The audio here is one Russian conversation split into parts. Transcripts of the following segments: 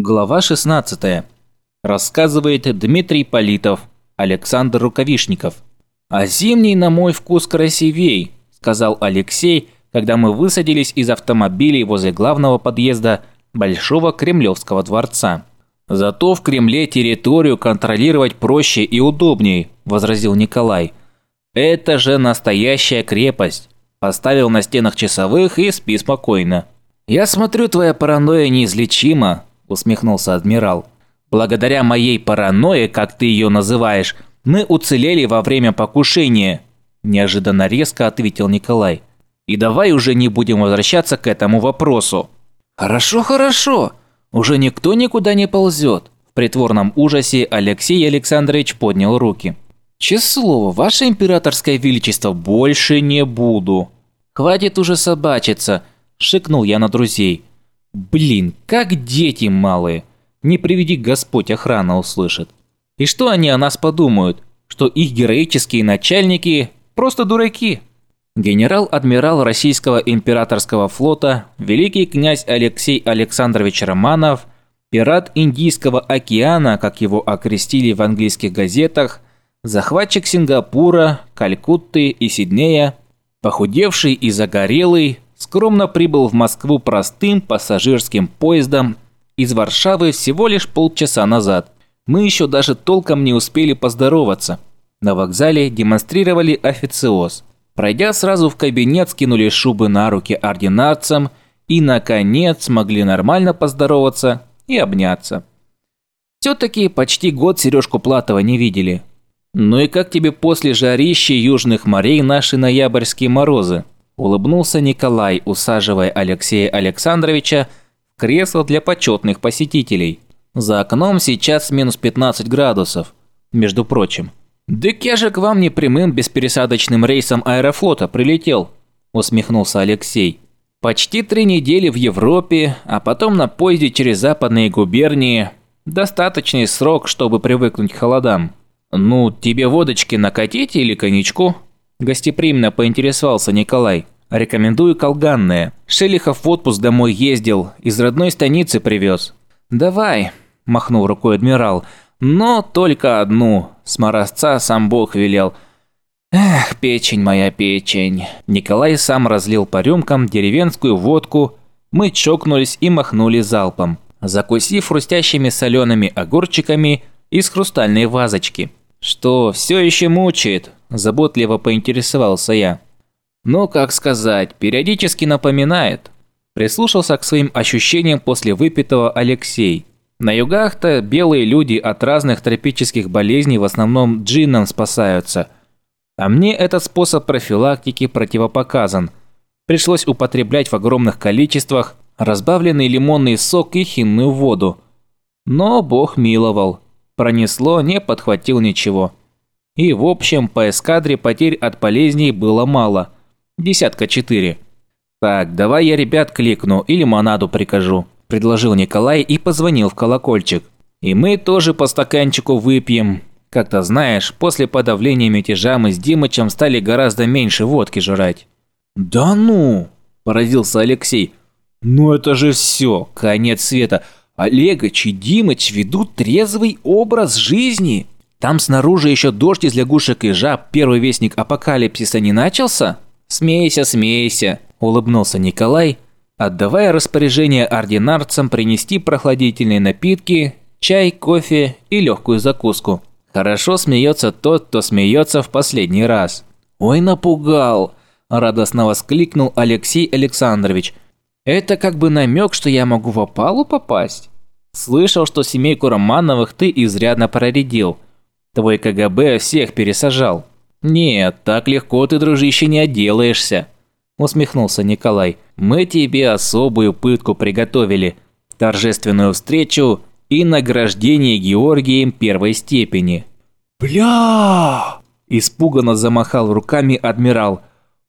Глава 16. Рассказывает Дмитрий Политов, Александр Рукавишников. «А зимний, на мой вкус, красивей», – сказал Алексей, когда мы высадились из автомобилей возле главного подъезда Большого Кремлевского дворца. «Зато в Кремле территорию контролировать проще и удобней», – возразил Николай. «Это же настоящая крепость. Поставил на стенах часовых и спи спокойно». «Я смотрю, твоя паранойя неизлечима», усмехнулся адмирал. Благодаря моей паранойе, как ты ее называешь, мы уцелели во время покушения, неожиданно резко ответил Николай. И давай уже не будем возвращаться к этому вопросу. Хорошо, хорошо. Уже никто никуда не ползет. В притворном ужасе Алексей Александрович поднял руки. Честное слово, ваше императорское величество, больше не буду. Хватит уже собачиться, шикнул я на друзей. Блин, как дети малые. Не приведи Господь охрана услышит. И что они о нас подумают? Что их героические начальники просто дураки? Генерал-адмирал российского императорского флота, великий князь Алексей Александрович Романов, пират Индийского океана, как его окрестили в английских газетах, захватчик Сингапура, Калькутты и Сиднея, похудевший и загорелый, скромно прибыл в Москву простым пассажирским поездом из Варшавы всего лишь полчаса назад. Мы еще даже толком не успели поздороваться. На вокзале демонстрировали официоз. Пройдя сразу в кабинет, скинули шубы на руки ординарцам и, наконец, смогли нормально поздороваться и обняться. Все-таки почти год Сережку Платова не видели. Ну и как тебе после жарища южных морей наши ноябрьские морозы? Улыбнулся Николай, усаживая Алексея Александровича в кресло для почетных посетителей. За окном сейчас минус 15 градусов, между прочим. «Дык я же к вам не прямым беспересадочным рейсом аэрофлота прилетел», усмехнулся Алексей. «Почти три недели в Европе, а потом на поезде через западные губернии. Достаточный срок, чтобы привыкнуть к холодам. Ну, тебе водочки накатить или коньячку?» Гостеприимно поинтересовался Николай. «Рекомендую колганное. Шелихов в отпуск домой ездил, из родной станицы привез». «Давай», – махнул рукой адмирал. «Но только одну. С морозца сам Бог велел». «Эх, печень моя, печень». Николай сам разлил по рюмкам деревенскую водку. Мы чокнулись и махнули залпом, закусив хрустящими солеными огурчиками из хрустальной вазочки. «Что, все еще мучает?» – заботливо поинтересовался я. «Ну, как сказать, периодически напоминает». Прислушался к своим ощущениям после выпитого Алексей. На югах-то белые люди от разных тропических болезней в основном джинном спасаются. А мне этот способ профилактики противопоказан. Пришлось употреблять в огромных количествах разбавленный лимонный сок и хинную воду. Но бог миловал. Пронесло, не подхватил ничего. И в общем, по эскадре потерь от болезней было мало. Десятка четыре. «Так, давай я ребят кликну и лимонаду прикажу», – предложил Николай и позвонил в колокольчик. «И мы тоже по стаканчику выпьем. Как-то знаешь, после подавления мятежа мы с Димычем стали гораздо меньше водки жрать». «Да ну!» – поразился Алексей. «Ну это же все, конец света. Олегович и Димыч ведут трезвый образ жизни. Там снаружи еще дождь из лягушек и жаб, первый вестник апокалипсиса не начался? Смейся, смейся, улыбнулся Николай, отдавая распоряжение ординарцам принести прохладительные напитки, чай, кофе и легкую закуску. Хорошо смеется тот, кто смеется в последний раз. «Ой, напугал!» – радостно воскликнул Алексей Александрович – это как бы намек, что я могу в опалу попасть? Слышал, что семейку Романовых ты изрядно проредил. Твой КГБ всех пересажал. Нет, так легко ты, дружище, не отделаешься. Усмехнулся Николай. Мы тебе особую пытку приготовили. Торжественную встречу и награждение Георгием первой степени. «Бля!» – испуганно замахал руками адмирал.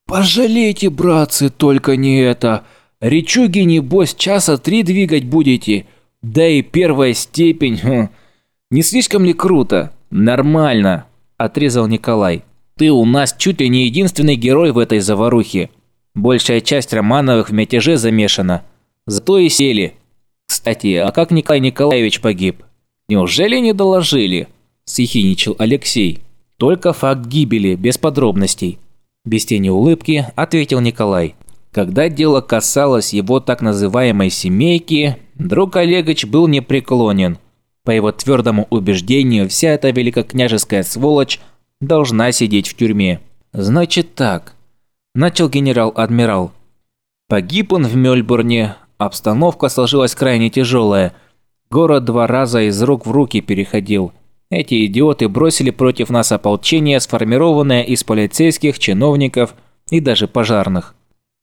«Пожалейте, братцы, только не это!» Речуги, небось, часа три двигать будете. Да и первая степень. Хм. Не слишком ли круто? Нормально, отрезал Николай. Ты у нас чуть ли не единственный герой в этой заварухе. Большая часть Романовых в мятеже замешана. Зато и сели. Кстати, а как Николай Николаевич погиб? Неужели не доложили? Съехиничал Алексей. Только факт гибели, без подробностей. Без тени улыбки ответил Николай. Когда дело касалось его так называемой «семейки», друг Олегович был непреклонен. По его твердому убеждению, вся эта великокняжеская сволочь должна сидеть в тюрьме. «Значит так», – начал генерал-адмирал. Погиб он в Мельбурне, обстановка сложилась крайне тяжелая. Город два раза из рук в руки переходил. Эти идиоты бросили против нас ополчение, сформированное из полицейских, чиновников и даже пожарных.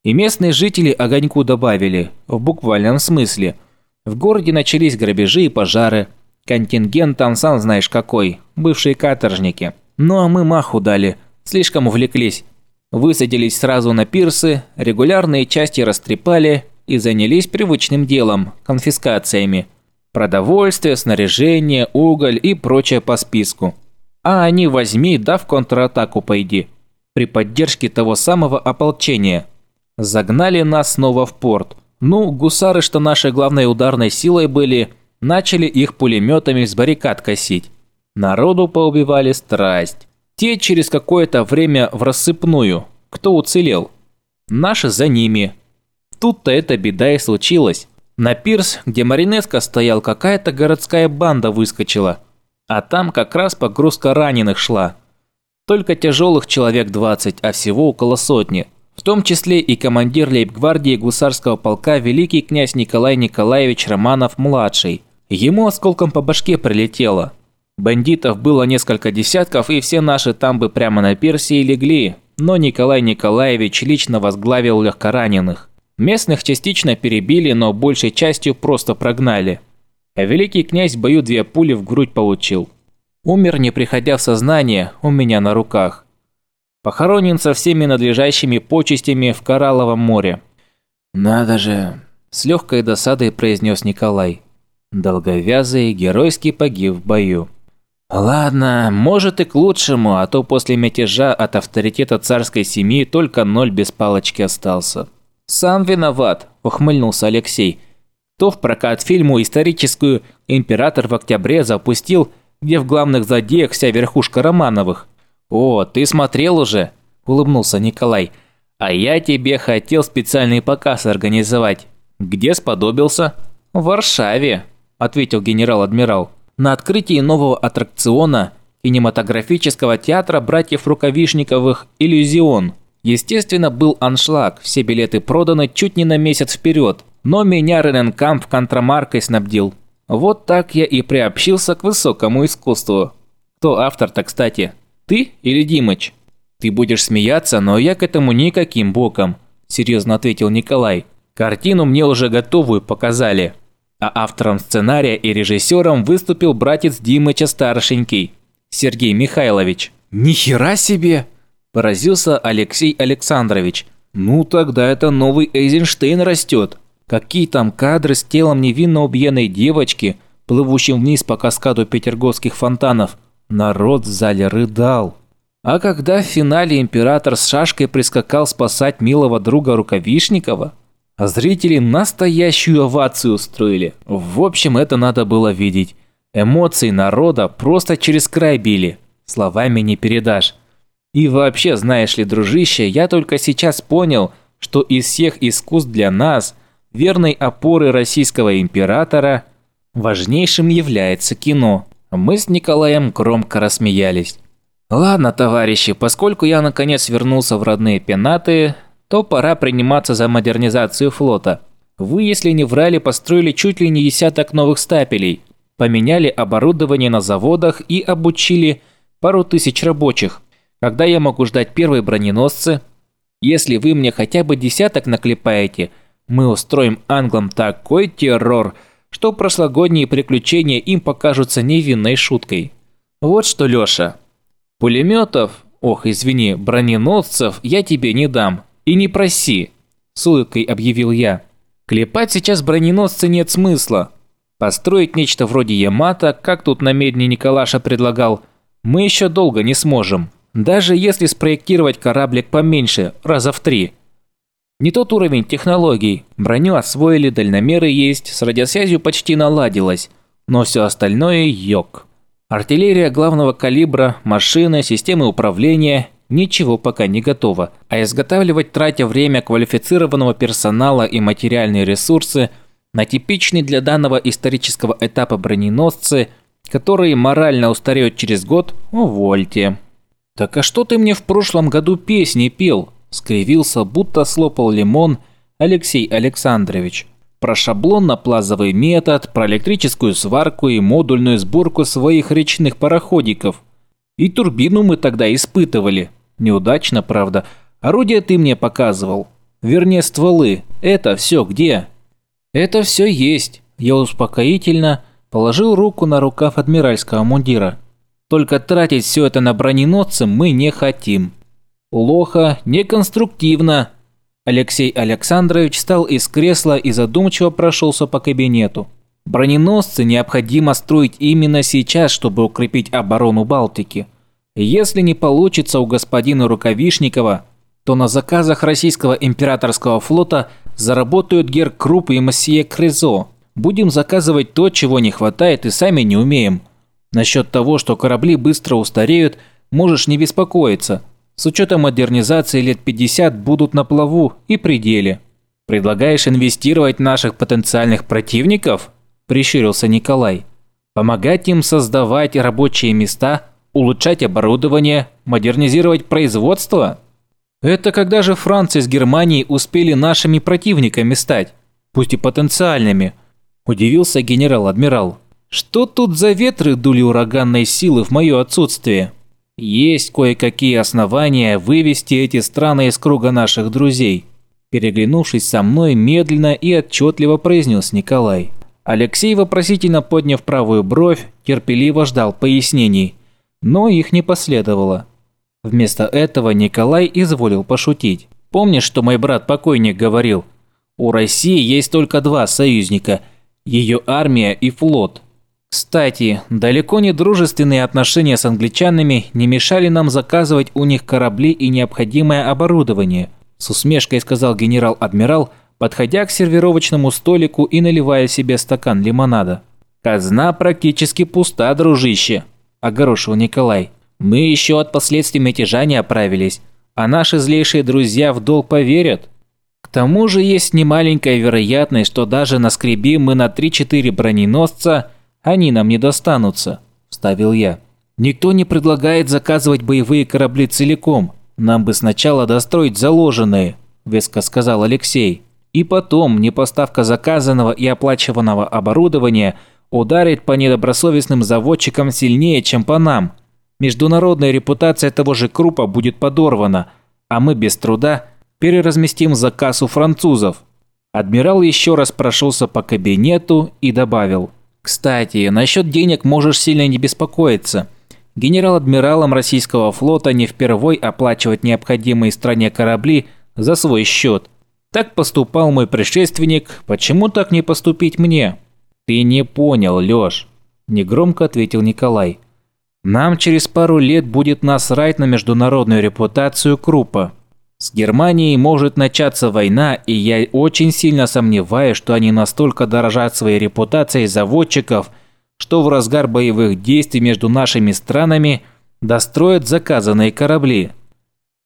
И местные жители огоньку добавили, в буквальном смысле. В городе начались грабежи и пожары. Контингент там сам знаешь какой, бывшие каторжники. Ну а мы маху дали, слишком увлеклись. Высадились сразу на пирсы, регулярные части растрепали и занялись привычным делом – конфискациями. Продовольствие, снаряжение, уголь и прочее по списку. А они возьми, да в контратаку пойди. При поддержке того самого ополчения. Загнали нас снова в порт. Ну, гусары, что нашей главной ударной силой были, начали их пулеметами с баррикад косить. Народу поубивали страсть. Те через какое-то время в рассыпную. Кто уцелел? Наши за ними. Тут-то эта беда и случилась. На пирс, где Маринеско стоял, какая-то городская банда выскочила. А там как раз погрузка раненых шла. Только тяжелых человек 20, а всего около сотни. В том числе и командир лейб-гвардии гусарского полка великий князь Николай Николаевич Романов-младший. Ему осколком по башке прилетело. Бандитов было несколько десятков, и все наши там бы прямо на пирсе и легли, но Николай Николаевич лично возглавил легкораненых. Местных частично перебили, но большей частью просто прогнали. Великий князь в бою две пули в грудь получил. Умер, не приходя в сознание, у меня на руках. Похоронен со всеми надлежащими почестями в Коралловом море. «Надо же!» – с легкой досадой произнес Николай. Долговязый геройски погиб в бою. Ладно, может и к лучшему, а то после мятежа от авторитета царской семьи только ноль без палочки остался. Сам виноват, ухмыльнулся Алексей. Кто в прокат фильму историческую «Император в октябре» запустил, где в главных злодеях вся верхушка Романовых? О, ты смотрел уже? Улыбнулся Николай. А я тебе хотел специальный показ организовать. Где сподобился? В Варшаве, ответил генерал-адмирал на открытии нового аттракциона кинематографического театра братьев Рукавишниковых «Иллюзион». Естественно, был аншлаг, все билеты проданы чуть не на месяц вперед, но меня Рененкамп контрамаркой снабдил. Вот так я и приобщился к высокому искусству. Кто автор-то, кстати? Ты или Димыч? Ты будешь смеяться, но я к этому никаким боком, серьезно ответил Николай. Картину мне уже готовую показали. А автором сценария и режиссером выступил братец Димыча старшенький, Сергей Михайлович. «Ни хера себе!» – поразился Алексей Александрович. «Ну тогда это новый Эйзенштейн растет. Какие там кадры с телом невинно убиенной девочки, плывущим вниз по каскаду петерговских фонтанов. Народ в зале рыдал». А когда в финале император с шашкой прискакал спасать милого друга Рукавишникова, зрители настоящую овацию устроили. В общем, это надо было видеть. Эмоции народа просто через край били. Словами не передашь. И вообще, знаешь ли, дружище, я только сейчас понял, что из всех искусств для нас, верной опоры российского императора, важнейшим является кино. Мы с Николаем громко рассмеялись. Ладно, товарищи, поскольку я наконец вернулся в родные пенаты, то пора приниматься за модернизацию флота. Вы, если не врали, построили чуть ли не десяток новых стапелей, поменяли оборудование на заводах и обучили пару тысяч рабочих. Когда я могу ждать первые броненосцы? Если вы мне хотя бы десяток наклепаете, мы устроим англам такой террор, что прошлогодние приключения им покажутся невинной шуткой. Вот что, Лёша. Пулеметов, ох, извини, броненосцев я тебе не дам. И не проси, с улыбкой объявил я. Клепать сейчас броненосцы нет смысла. Построить нечто вроде Ямато, как тут на медне Николаша предлагал, мы еще долго не сможем. Даже если спроектировать кораблик поменьше, раза в три. Не тот уровень технологий. Броню освоили, дальномеры есть, с радиосвязью почти наладилось. Но все остальное – йог. Артиллерия главного калибра, машины, системы управления – ничего пока не готово. А изготавливать, тратя время квалифицированного персонала и материальные ресурсы на типичный для данного исторического этапа броненосцы, которые морально устареют через год, увольте. «Так а что ты мне в прошлом году песни пел?» – скривился, будто слопал лимон Алексей Александрович. Про шаблонно-плазовый метод, про электрическую сварку и модульную сборку своих речных пароходиков. И турбину мы тогда испытывали. Неудачно, правда. Орудие ты мне показывал. Вернее, стволы. Это все где? Это все есть. Я успокоительно положил руку на рукав адмиральского мундира. Только тратить все это на броненосцы мы не хотим. Плохо, неконструктивно. Алексей Александрович встал из кресла и задумчиво прошелся по кабинету. Броненосцы необходимо строить именно сейчас, чтобы укрепить оборону Балтики. Если не получится у господина Рукавишникова, то на заказах российского императорского флота заработают Гер Круп и Массие Крезо. Будем заказывать то, чего не хватает и сами не умеем – Насчет того, что корабли быстро устареют, можешь не беспокоиться. С учетом модернизации лет 50 будут на плаву и пределе. Предлагаешь инвестировать наших потенциальных противников? Прищурился Николай. Помогать им создавать рабочие места, улучшать оборудование, модернизировать производство? Это когда же Франция с Германией успели нашими противниками стать, пусть и потенциальными? Удивился генерал-адмирал. Что тут за ветры дули ураганной силы в мое отсутствие? Есть кое-какие основания вывести эти страны из круга наших друзей. Переглянувшись со мной, медленно и отчетливо произнес Николай. Алексей, вопросительно подняв правую бровь, терпеливо ждал пояснений, но их не последовало. Вместо этого Николай изволил пошутить. «Помнишь, что мой брат-покойник говорил? У России есть только два союзника – ее армия и флот. Кстати, далеко не дружественные отношения с англичанами не мешали нам заказывать у них корабли и необходимое оборудование, с усмешкой сказал генерал-адмирал, подходя к сервировочному столику и наливая себе стакан лимонада. «Казна практически пуста, дружище», – огорошил Николай. «Мы еще от последствий мятежа не оправились, а наши злейшие друзья в долг поверят». К тому же есть немаленькая вероятность, что даже наскребим мы на 3-4 броненосца – они нам не достанутся», – вставил я. «Никто не предлагает заказывать боевые корабли целиком. Нам бы сначала достроить заложенные», – веско сказал Алексей. «И потом непоставка заказанного и оплачиваемого оборудования ударит по недобросовестным заводчикам сильнее, чем по нам. Международная репутация того же Крупа будет подорвана, а мы без труда переразместим заказ у французов». Адмирал еще раз прошелся по кабинету и добавил – кстати, насчет денег можешь сильно не беспокоиться. Генерал-адмиралам российского флота не впервой оплачивать необходимые стране корабли за свой счет. Так поступал мой предшественник, почему так не поступить мне? Ты не понял, Лёш, негромко ответил Николай. Нам через пару лет будет насрать на международную репутацию Крупа. С Германией может начаться война, и я очень сильно сомневаюсь, что они настолько дорожат своей репутацией заводчиков, что в разгар боевых действий между нашими странами достроят заказанные корабли.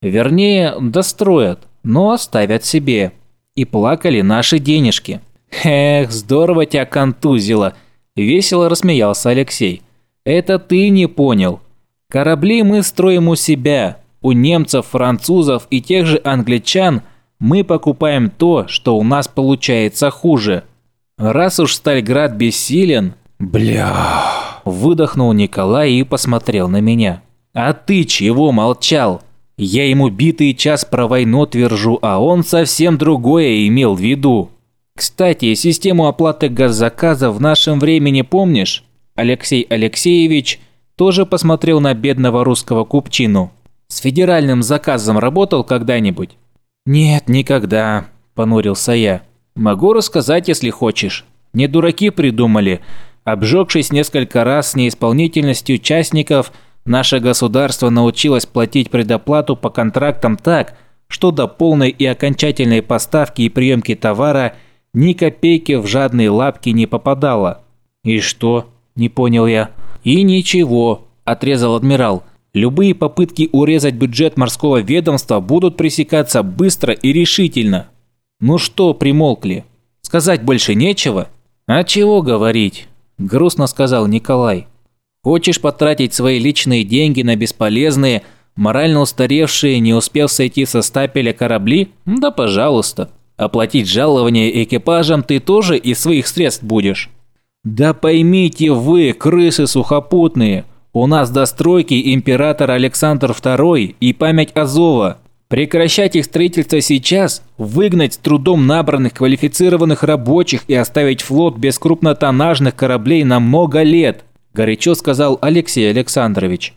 Вернее, достроят, но оставят себе. И плакали наши денежки. Эх, здорово тебя контузило, весело рассмеялся Алексей. Это ты не понял. Корабли мы строим у себя, у немцев, французов и тех же англичан мы покупаем то, что у нас получается хуже. Раз уж Стальград бессилен... Бля... Выдохнул Николай и посмотрел на меня. А ты чего молчал? Я ему битый час про войну твержу, а он совсем другое имел в виду. Кстати, систему оплаты газзаказа в нашем времени помнишь? Алексей Алексеевич тоже посмотрел на бедного русского купчину. С федеральным заказом работал когда-нибудь? Нет, никогда, понурился я. Могу рассказать, если хочешь. Не дураки придумали. Обжегшись несколько раз с неисполнительностью участников, наше государство научилось платить предоплату по контрактам так, что до полной и окончательной поставки и приемки товара ни копейки в жадные лапки не попадало. «И что?» – не понял я. «И ничего», – отрезал адмирал. «Любые попытки урезать бюджет морского ведомства будут пресекаться быстро и решительно». «Ну что, примолкли? Сказать больше нечего?» «А чего говорить?» – грустно сказал Николай. «Хочешь потратить свои личные деньги на бесполезные, морально устаревшие, не успев сойти со стапеля корабли? Да пожалуйста. Оплатить жалование экипажам ты тоже из своих средств будешь». «Да поймите вы, крысы сухопутные, у нас до стройки император Александр II и память Азова. Прекращать их строительство сейчас, выгнать с трудом набранных квалифицированных рабочих и оставить флот без крупнотоннажных кораблей на много лет, горячо сказал Алексей Александрович.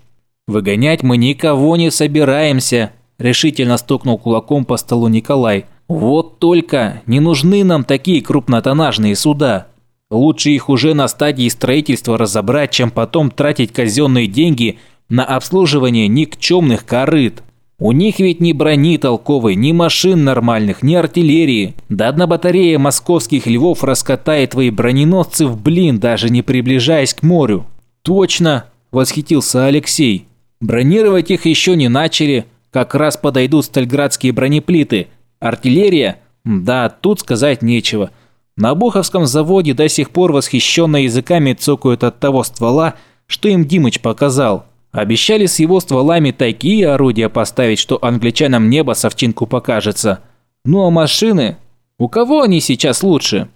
Выгонять мы никого не собираемся, решительно стукнул кулаком по столу Николай. Вот только не нужны нам такие крупнотоннажные суда. Лучше их уже на стадии строительства разобрать, чем потом тратить казенные деньги на обслуживание никчемных корыт. У них ведь ни брони толковой, ни машин нормальных, ни артиллерии. Да одна батарея московских львов раскатает твои броненосцы в блин, даже не приближаясь к морю. Точно, восхитился Алексей. Бронировать их еще не начали, как раз подойдут стальградские бронеплиты. Артиллерия? Да, тут сказать нечего. На Буховском заводе до сих пор восхищенно языками цокают от того ствола, что им Димыч показал. Обещали с его стволами такие орудия поставить, что англичанам небо совчинку покажется. Ну а машины? У кого они сейчас лучше?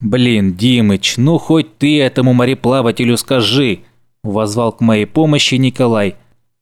Блин, Димыч, ну хоть ты этому мореплавателю скажи, возвал к моей помощи Николай.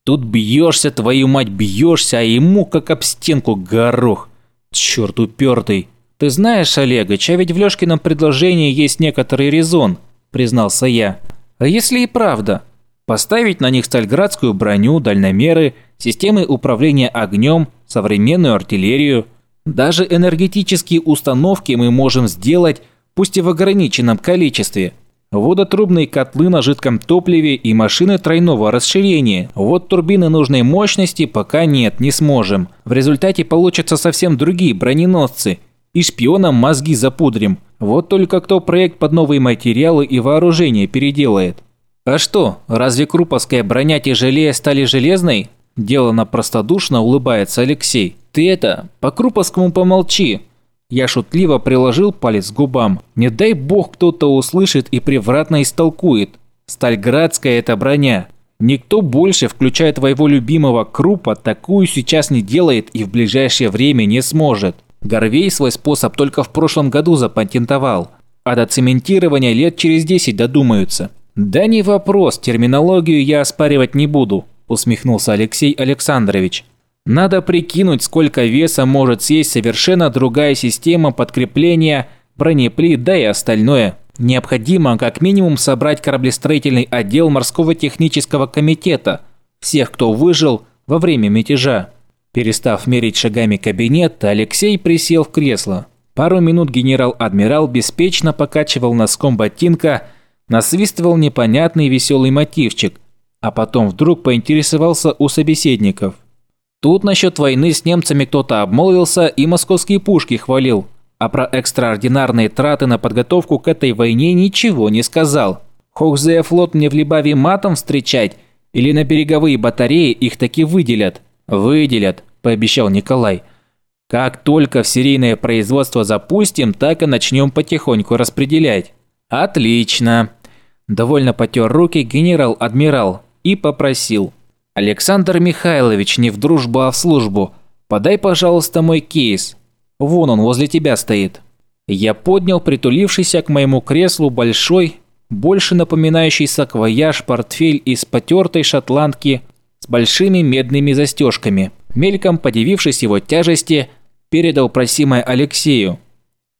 Тут бьешься, твою мать, бьешься, а ему как об стенку горох. Черт упертый. «Ты знаешь, Олегович, а ведь в Лёшкином предложении есть некоторый резон», – признался я. «А если и правда? Поставить на них стальградскую броню, дальномеры, системы управления огнем, современную артиллерию. Даже энергетические установки мы можем сделать, пусть и в ограниченном количестве. Водотрубные котлы на жидком топливе и машины тройного расширения. Вот турбины нужной мощности пока нет, не сможем. В результате получатся совсем другие броненосцы – и шпионам мозги запудрим. Вот только кто проект под новые материалы и вооружение переделает. А что, разве круповская броня тяжелее стали железной? Делано простодушно улыбается Алексей. Ты это, по круповскому помолчи. Я шутливо приложил палец к губам. Не дай бог кто-то услышит и превратно истолкует. Стальградская это броня. Никто больше, включая твоего любимого Крупа, такую сейчас не делает и в ближайшее время не сможет. Горвей свой способ только в прошлом году запатентовал, а до цементирования лет через 10 додумаются. «Да не вопрос, терминологию я оспаривать не буду», – усмехнулся Алексей Александрович. «Надо прикинуть, сколько веса может съесть совершенно другая система подкрепления, бронеплит, да и остальное. Необходимо как минимум собрать кораблестроительный отдел морского технического комитета, всех, кто выжил во время мятежа. Перестав мерить шагами кабинет, Алексей присел в кресло. Пару минут генерал-адмирал беспечно покачивал носком ботинка, насвистывал непонятный веселый мотивчик, а потом вдруг поинтересовался у собеседников. Тут насчет войны с немцами кто-то обмолвился и московские пушки хвалил, а про экстраординарные траты на подготовку к этой войне ничего не сказал. Хохзея флот мне в Либаве матом встречать или на береговые батареи их таки выделят? «Выделят», – пообещал Николай. «Как только в серийное производство запустим, так и начнем потихоньку распределять». «Отлично!» Довольно потер руки генерал-адмирал и попросил. «Александр Михайлович, не в дружбу, а в службу. Подай, пожалуйста, мой кейс. Вон он возле тебя стоит». Я поднял притулившийся к моему креслу большой, больше напоминающий саквояж портфель из потертой шотландки с большими медными застежками. Мельком подивившись его тяжести, передал просимое Алексею.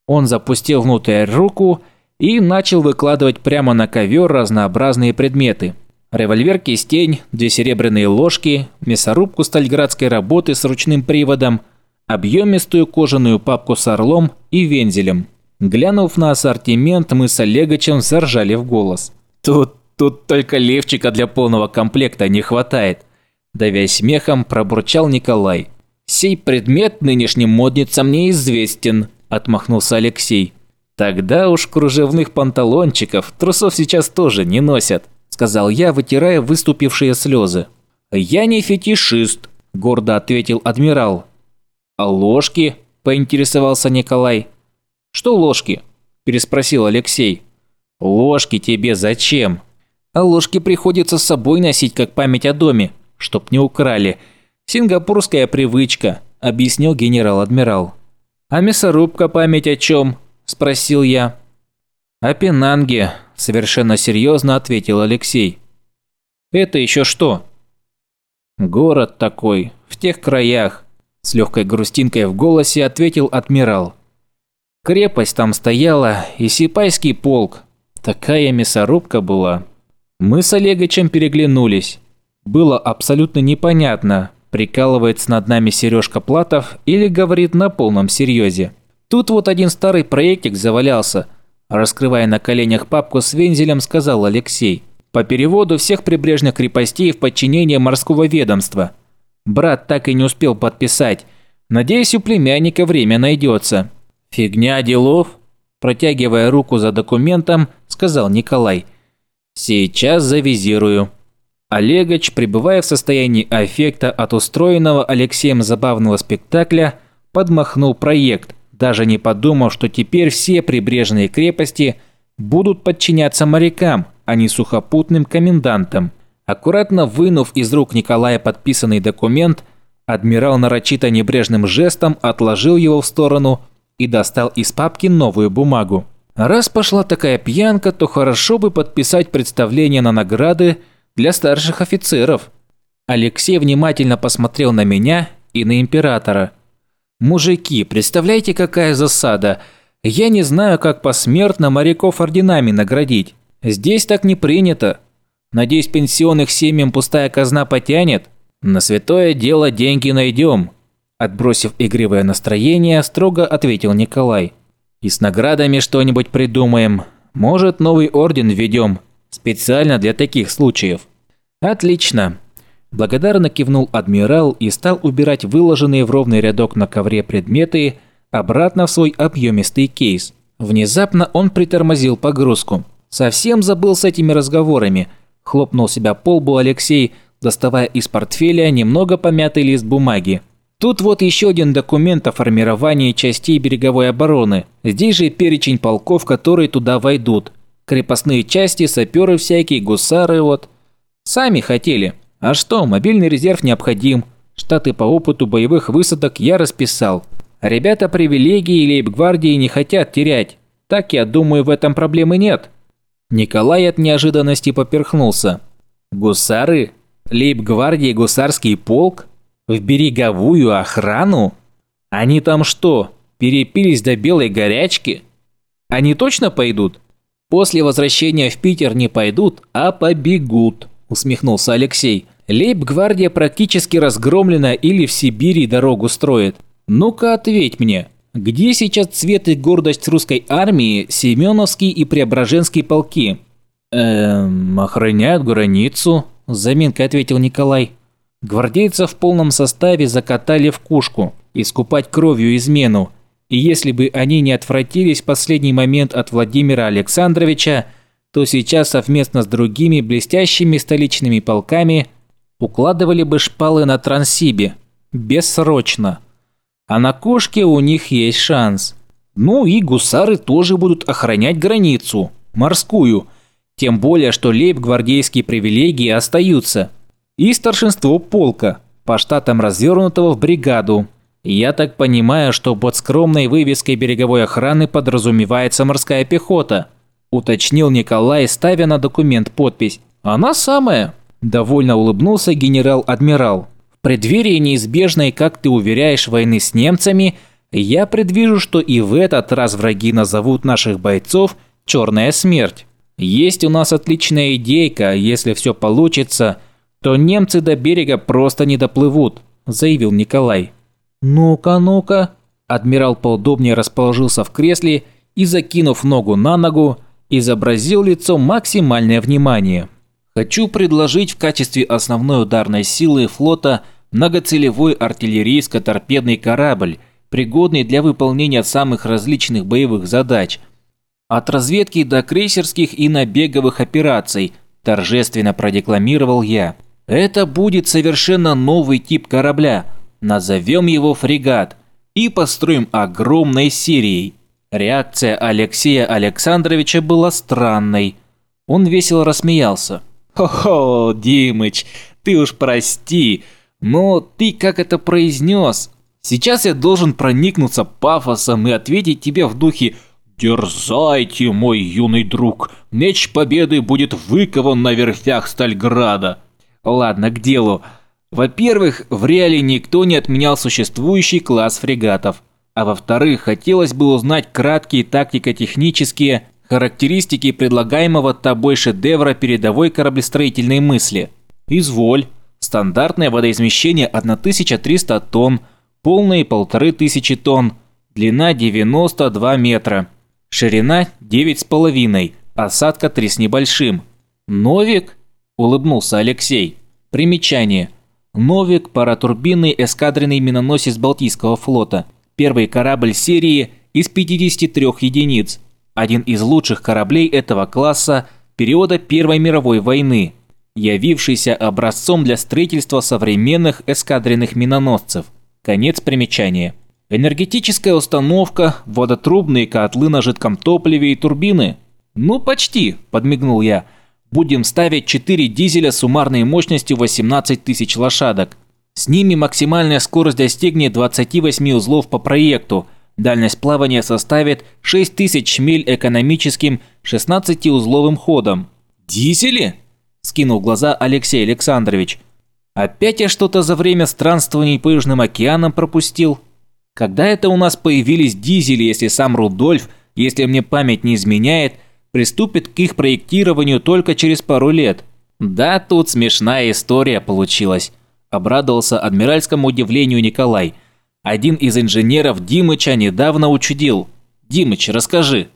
Он запустил внутрь руку и начал выкладывать прямо на ковер разнообразные предметы. Револьвер-кистень, две серебряные ложки, мясорубку стальградской работы с ручным приводом, объемистую кожаную папку с орлом и вензелем. Глянув на ассортимент, мы с Олегочем заржали в голос. «Тут, тут только левчика для полного комплекта не хватает», давясь смехом, пробурчал Николай. Сей предмет нынешним модницам неизвестен», – отмахнулся Алексей. «Тогда уж кружевных панталончиков трусов сейчас тоже не носят», – сказал я, вытирая выступившие слезы. «Я не фетишист», – гордо ответил адмирал. «А ложки?» – поинтересовался Николай. «Что ложки?» – переспросил Алексей. «Ложки тебе зачем?» «А ложки приходится с собой носить как память о доме, чтоб не украли. Сингапурская привычка», – объяснил генерал-адмирал. «А мясорубка память о чем?» – спросил я. «О Пенанге», – совершенно серьезно ответил Алексей. «Это еще что?» «Город такой, в тех краях», – с легкой грустинкой в голосе ответил адмирал. «Крепость там стояла и сипайский полк. Такая мясорубка была». Мы с Олегочем переглянулись. Было абсолютно непонятно, прикалывается над нами Сережка Платов или говорит на полном серьезе. Тут вот один старый проектик завалялся. Раскрывая на коленях папку с вензелем, сказал Алексей. По переводу всех прибрежных крепостей в подчинение морского ведомства. Брат так и не успел подписать. Надеюсь, у племянника время найдется. Фигня делов. Протягивая руку за документом, сказал Николай. Сейчас завизирую. Олегович, пребывая в состоянии аффекта от устроенного Алексеем забавного спектакля, подмахнул проект, даже не подумав, что теперь все прибрежные крепости будут подчиняться морякам, а не сухопутным комендантам. Аккуратно вынув из рук Николая подписанный документ, адмирал нарочито небрежным жестом отложил его в сторону и достал из папки новую бумагу. Раз пошла такая пьянка, то хорошо бы подписать представление на награды для старших офицеров. Алексей внимательно посмотрел на меня и на императора. «Мужики, представляете, какая засада? Я не знаю, как посмертно моряков орденами наградить. Здесь так не принято. Надеюсь, пенсионных семьям пустая казна потянет? На святое дело деньги найдем». Отбросив игривое настроение, строго ответил Николай. «И с наградами что-нибудь придумаем. Может, новый орден введем. Специально для таких случаев. Отлично. Благодарно кивнул адмирал и стал убирать выложенные в ровный рядок на ковре предметы обратно в свой объемистый кейс. Внезапно он притормозил погрузку. Совсем забыл с этими разговорами. Хлопнул себя по лбу Алексей, доставая из портфеля немного помятый лист бумаги. Тут вот еще один документ о формировании частей береговой обороны. Здесь же перечень полков, которые туда войдут. Крепостные части, саперы всякие, гусары вот. Сами хотели. А что, мобильный резерв необходим. Штаты по опыту боевых высадок я расписал. Ребята привилегии лейб-гвардии не хотят терять. Так, я думаю, в этом проблемы нет. Николай от неожиданности поперхнулся. Гусары? Лейб-гвардии гусарский полк? В береговую охрану? Они там что, перепились до белой горячки? Они точно пойдут? После возвращения в Питер не пойдут, а побегут», – усмехнулся Алексей. «Лейб-гвардия практически разгромлена или в Сибири дорогу строит. Ну-ка ответь мне, где сейчас цвет и гордость русской армии, Семеновский и Преображенский полки?» «Эм, охраняют границу», – заминкой ответил Николай. Гвардейцев в полном составе закатали в кушку, искупать кровью измену, и если бы они не отвратились в последний момент от Владимира Александровича, то сейчас совместно с другими блестящими столичными полками укладывали бы шпалы на Транссибе. Бессрочно. А на Кошке у них есть шанс. Ну и гусары тоже будут охранять границу. Морскую. Тем более, что лейб-гвардейские привилегии остаются. И старшинство полка, по штатам развернутого в бригаду, я так понимаю, что под скромной вывеской береговой охраны подразумевается морская пехота, уточнил Николай, ставя на документ подпись. Она самая. Довольно улыбнулся генерал-адмирал. В преддверии неизбежной, как ты уверяешь, войны с немцами, я предвижу, что и в этот раз враги назовут наших бойцов «Черная смерть». Есть у нас отличная идейка, если все получится, то немцы до берега просто не доплывут, заявил Николай. «Ну-ка, ну-ка!» Адмирал поудобнее расположился в кресле и, закинув ногу на ногу, изобразил лицо максимальное внимание. «Хочу предложить в качестве основной ударной силы флота Многоцелевой артиллерийско-торпедный корабль, пригодный для выполнения самых различных боевых задач. От разведки до крейсерских и набеговых операций, торжественно продекламировал я. Это будет совершенно новый тип корабля. Назовем его фрегат и построим огромной серией. Реакция Алексея Александровича была странной. Он весело рассмеялся. «Хо-хо, Димыч, ты уж прости, но ты как это произнес? Сейчас я должен проникнуться пафосом и ответить тебе в духе «Дерзайте, мой юный друг, меч победы будет выкован на верфях Стальграда». Ладно, к делу. Во-первых, в реале никто не отменял существующий класс фрегатов. А во-вторых, хотелось бы узнать краткие тактико-технические характеристики предлагаемого тобой шедевра передовой кораблестроительной мысли. Изволь. Стандартное водоизмещение 1300 тонн, полные 1500 тонн, длина 92 метра, ширина 9,5, осадка 3 с небольшим. Новик? Улыбнулся Алексей. Примечание. Новик – паратурбинный эскадренный миноносец Балтийского флота. Первый корабль серии из 53 единиц. Один из лучших кораблей этого класса периода Первой мировой войны, явившийся образцом для строительства современных эскадренных миноносцев. Конец примечания. Энергетическая установка, водотрубные котлы на жидком топливе и турбины. Ну почти, подмигнул я. Будем ставить 4 дизеля суммарной мощностью 18 тысяч лошадок. С ними максимальная скорость достигнет 28 узлов по проекту. Дальность плавания составит 6000 миль экономическим 16-узловым ходом. «Дизели?» – скинул глаза Алексей Александрович. «Опять я что-то за время странствований по Южным океанам пропустил. Когда это у нас появились дизели, если сам Рудольф, если мне память не изменяет, приступит к их проектированию только через пару лет. Да, тут смешная история получилась. Обрадовался адмиральскому удивлению Николай. Один из инженеров Димыча недавно учудил. «Димыч, расскажи».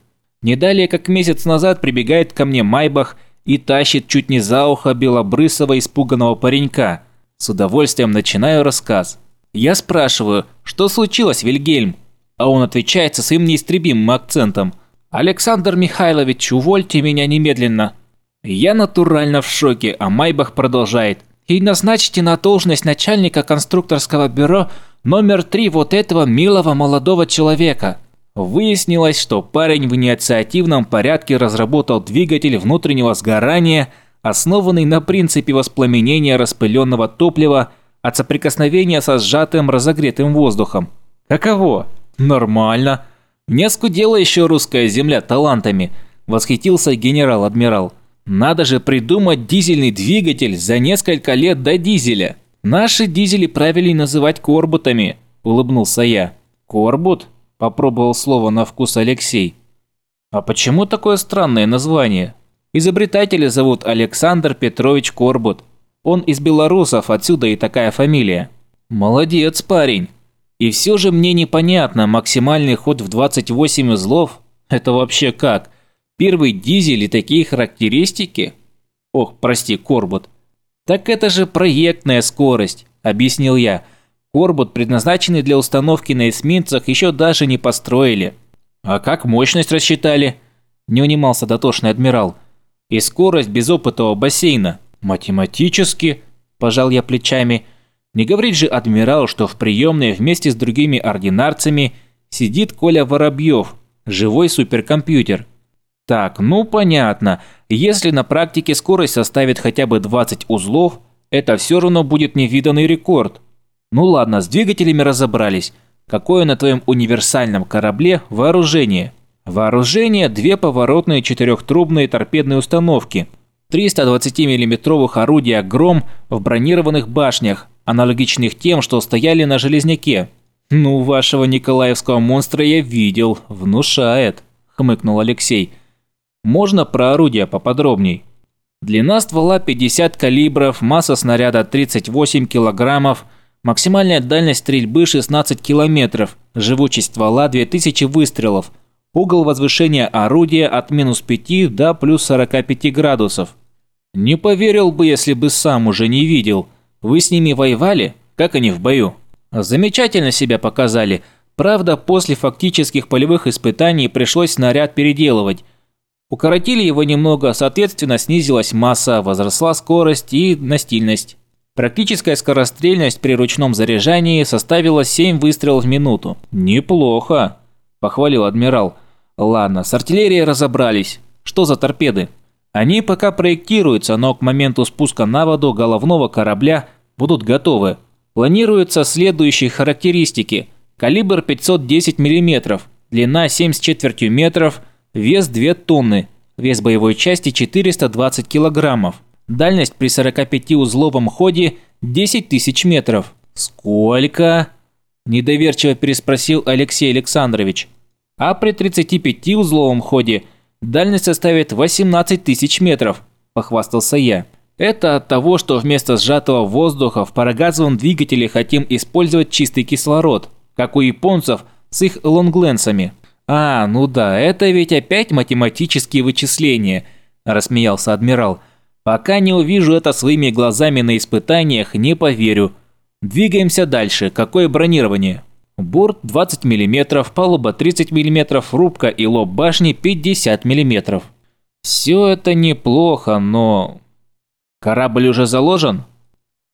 Не далее, как месяц назад прибегает ко мне Майбах и тащит чуть не за ухо белобрысого испуганного паренька. С удовольствием начинаю рассказ. Я спрашиваю, что случилось, Вильгельм? А он отвечает со своим неистребимым акцентом – «Александр Михайлович, увольте меня немедленно!» Я натурально в шоке, а Майбах продолжает. «И назначьте на должность начальника конструкторского бюро номер три вот этого милого молодого человека». Выяснилось, что парень в инициативном порядке разработал двигатель внутреннего сгорания, основанный на принципе воспламенения распыленного топлива от соприкосновения со сжатым разогретым воздухом. Каково? Нормально. Не скудела еще русская земля талантами, восхитился генерал-адмирал. Надо же придумать дизельный двигатель за несколько лет до дизеля. Наши дизели правильнее называть корбутами, улыбнулся я. Корбут? Попробовал слово на вкус Алексей. А почему такое странное название? Изобретателя зовут Александр Петрович Корбут. Он из белорусов, отсюда и такая фамилия. Молодец, парень. И все же мне непонятно, максимальный ход в 28 узлов – это вообще как? Первый дизель и такие характеристики? Ох, прости, Корбут. Так это же проектная скорость, объяснил я. Корбут, предназначенный для установки на эсминцах, еще даже не построили. А как мощность рассчитали? Не унимался дотошный адмирал. И скорость без опытного бассейна. Математически, пожал я плечами – не говорит же адмирал, что в приемной вместе с другими ординарцами сидит Коля Воробьев, живой суперкомпьютер. Так, ну понятно, если на практике скорость составит хотя бы 20 узлов, это все равно будет невиданный рекорд. Ну ладно, с двигателями разобрались. Какое на твоем универсальном корабле вооружение? Вооружение – две поворотные четырехтрубные торпедные установки, 320 миллиметровых орудия «Гром» в бронированных башнях, аналогичных тем, что стояли на Железняке. «Ну, вашего николаевского монстра я видел, внушает», – хмыкнул Алексей. «Можно про орудия поподробней?» Длина ствола 50 калибров, масса снаряда 38 килограммов, максимальная дальность стрельбы 16 километров, живучесть ствола 2000 выстрелов, угол возвышения орудия от минус 5 до плюс 45 градусов. Не поверил бы, если бы сам уже не видел – вы с ними воевали? Как они в бою? Замечательно себя показали. Правда, после фактических полевых испытаний пришлось снаряд переделывать. Укоротили его немного, соответственно, снизилась масса, возросла скорость и настильность. Практическая скорострельность при ручном заряжании составила 7 выстрелов в минуту. «Неплохо», – похвалил адмирал. «Ладно, с артиллерией разобрались. Что за торпеды?» Они пока проектируются, но к моменту спуска на воду головного корабля будут готовы. Планируются следующие характеристики. Калибр 510 мм, длина 7 с четвертью метров, вес 2 тонны, вес боевой части 420 килограммов. Дальность при 45-узловом ходе 10 тысяч метров. «Сколько?» – недоверчиво переспросил Алексей Александрович. «А при 35-узловом ходе дальность составит 18 тысяч метров», – похвастался я. Это от того, что вместо сжатого воздуха в парогазовом двигателе хотим использовать чистый кислород, как у японцев с их лонгленсами. «А, ну да, это ведь опять математические вычисления», – рассмеялся адмирал. «Пока не увижу это своими глазами на испытаниях, не поверю. Двигаемся дальше. Какое бронирование?» Борт 20 мм, палуба 30 мм, рубка и лоб башни 50 мм. Все это неплохо, но Корабль уже заложен?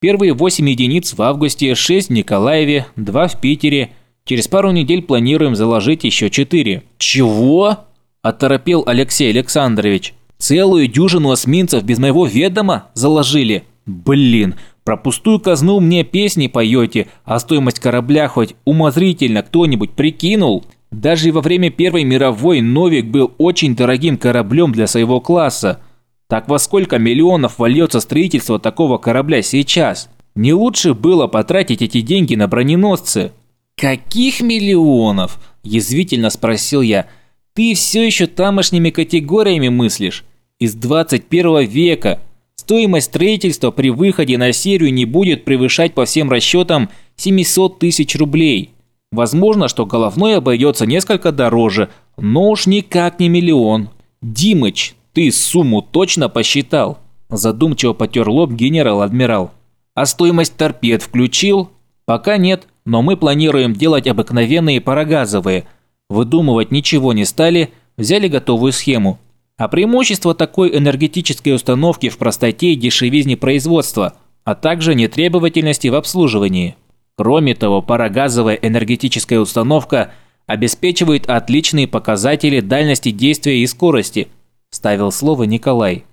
Первые 8 единиц в августе, 6 в Николаеве, 2 в Питере. Через пару недель планируем заложить еще 4. Чего? Оторопел Алексей Александрович. Целую дюжину осминцев без моего ведома заложили? Блин, про пустую казну мне песни поете, а стоимость корабля хоть умозрительно кто-нибудь прикинул? Даже во время Первой мировой Новик был очень дорогим кораблем для своего класса. Так во сколько миллионов вольется строительство такого корабля сейчас? Не лучше было потратить эти деньги на броненосцы? Каких миллионов? Язвительно спросил я. Ты все еще тамошними категориями мыслишь? Из 21 века. Стоимость строительства при выходе на серию не будет превышать по всем расчетам 700 тысяч рублей. Возможно, что головной обойдется несколько дороже, но уж никак не миллион. Димыч, «Ты сумму точно посчитал?» Задумчиво потер лоб генерал-адмирал. «А стоимость торпед включил?» «Пока нет, но мы планируем делать обыкновенные парогазовые. Выдумывать ничего не стали, взяли готовую схему. А преимущество такой энергетической установки в простоте и дешевизне производства, а также нетребовательности в обслуживании. Кроме того, парогазовая энергетическая установка обеспечивает отличные показатели дальности действия и скорости – ставил слово Николай.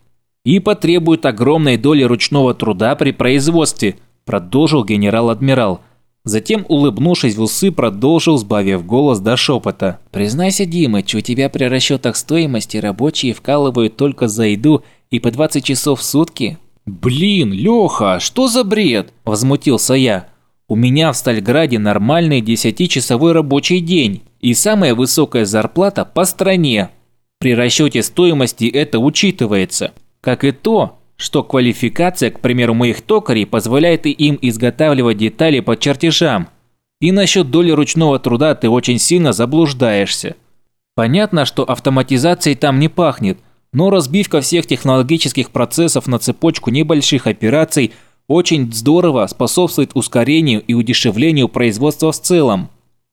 «И потребует огромной доли ручного труда при производстве», продолжил генерал-адмирал. Затем, улыбнувшись в усы, продолжил, сбавив голос до шепота. «Признайся, Димыч, у тебя при расчетах стоимости рабочие вкалывают только за еду и по 20 часов в сутки?» «Блин, Леха, что за бред?» – возмутился я. «У меня в Стальграде нормальный 10-часовой рабочий день и самая высокая зарплата по стране. При расчете стоимости это учитывается, как и то, что квалификация, к примеру, моих токарей позволяет и им изготавливать детали по чертежам. И насчет доли ручного труда ты очень сильно заблуждаешься. Понятно, что автоматизацией там не пахнет, но разбивка всех технологических процессов на цепочку небольших операций очень здорово способствует ускорению и удешевлению производства в целом.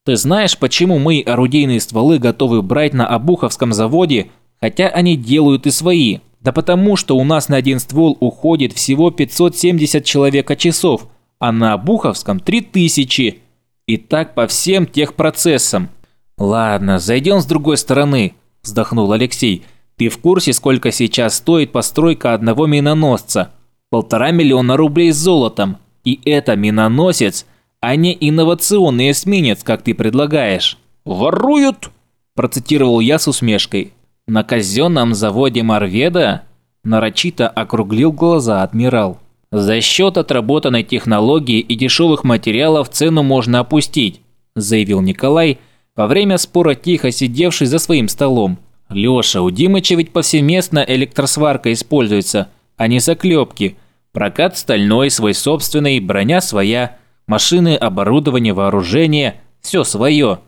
Ты знаешь, почему мы орудийные стволы готовы брать на Обуховском заводе, хотя они делают и свои? Да потому, что у нас на один ствол уходит всего 570 человека-часов, а на Обуховском 3000. И так по всем техпроцессам. Ладно, зайдем с другой стороны, вздохнул Алексей. Ты в курсе, сколько сейчас стоит постройка одного миноносца? Полтора миллиона рублей с золотом. И это миноносец – а не инновационный эсминец, как ты предлагаешь. «Воруют!» – процитировал я с усмешкой. «На казенном заводе Марведа?» – нарочито округлил глаза адмирал. «За счет отработанной технологии и дешевых материалов цену можно опустить», – заявил Николай, во время спора тихо сидевший за своим столом. «Лёша, у Димыча ведь повсеместно электросварка используется, а не заклепки. Прокат стальной, свой собственный, броня своя». Машины, оборудование, вооружение – все свое.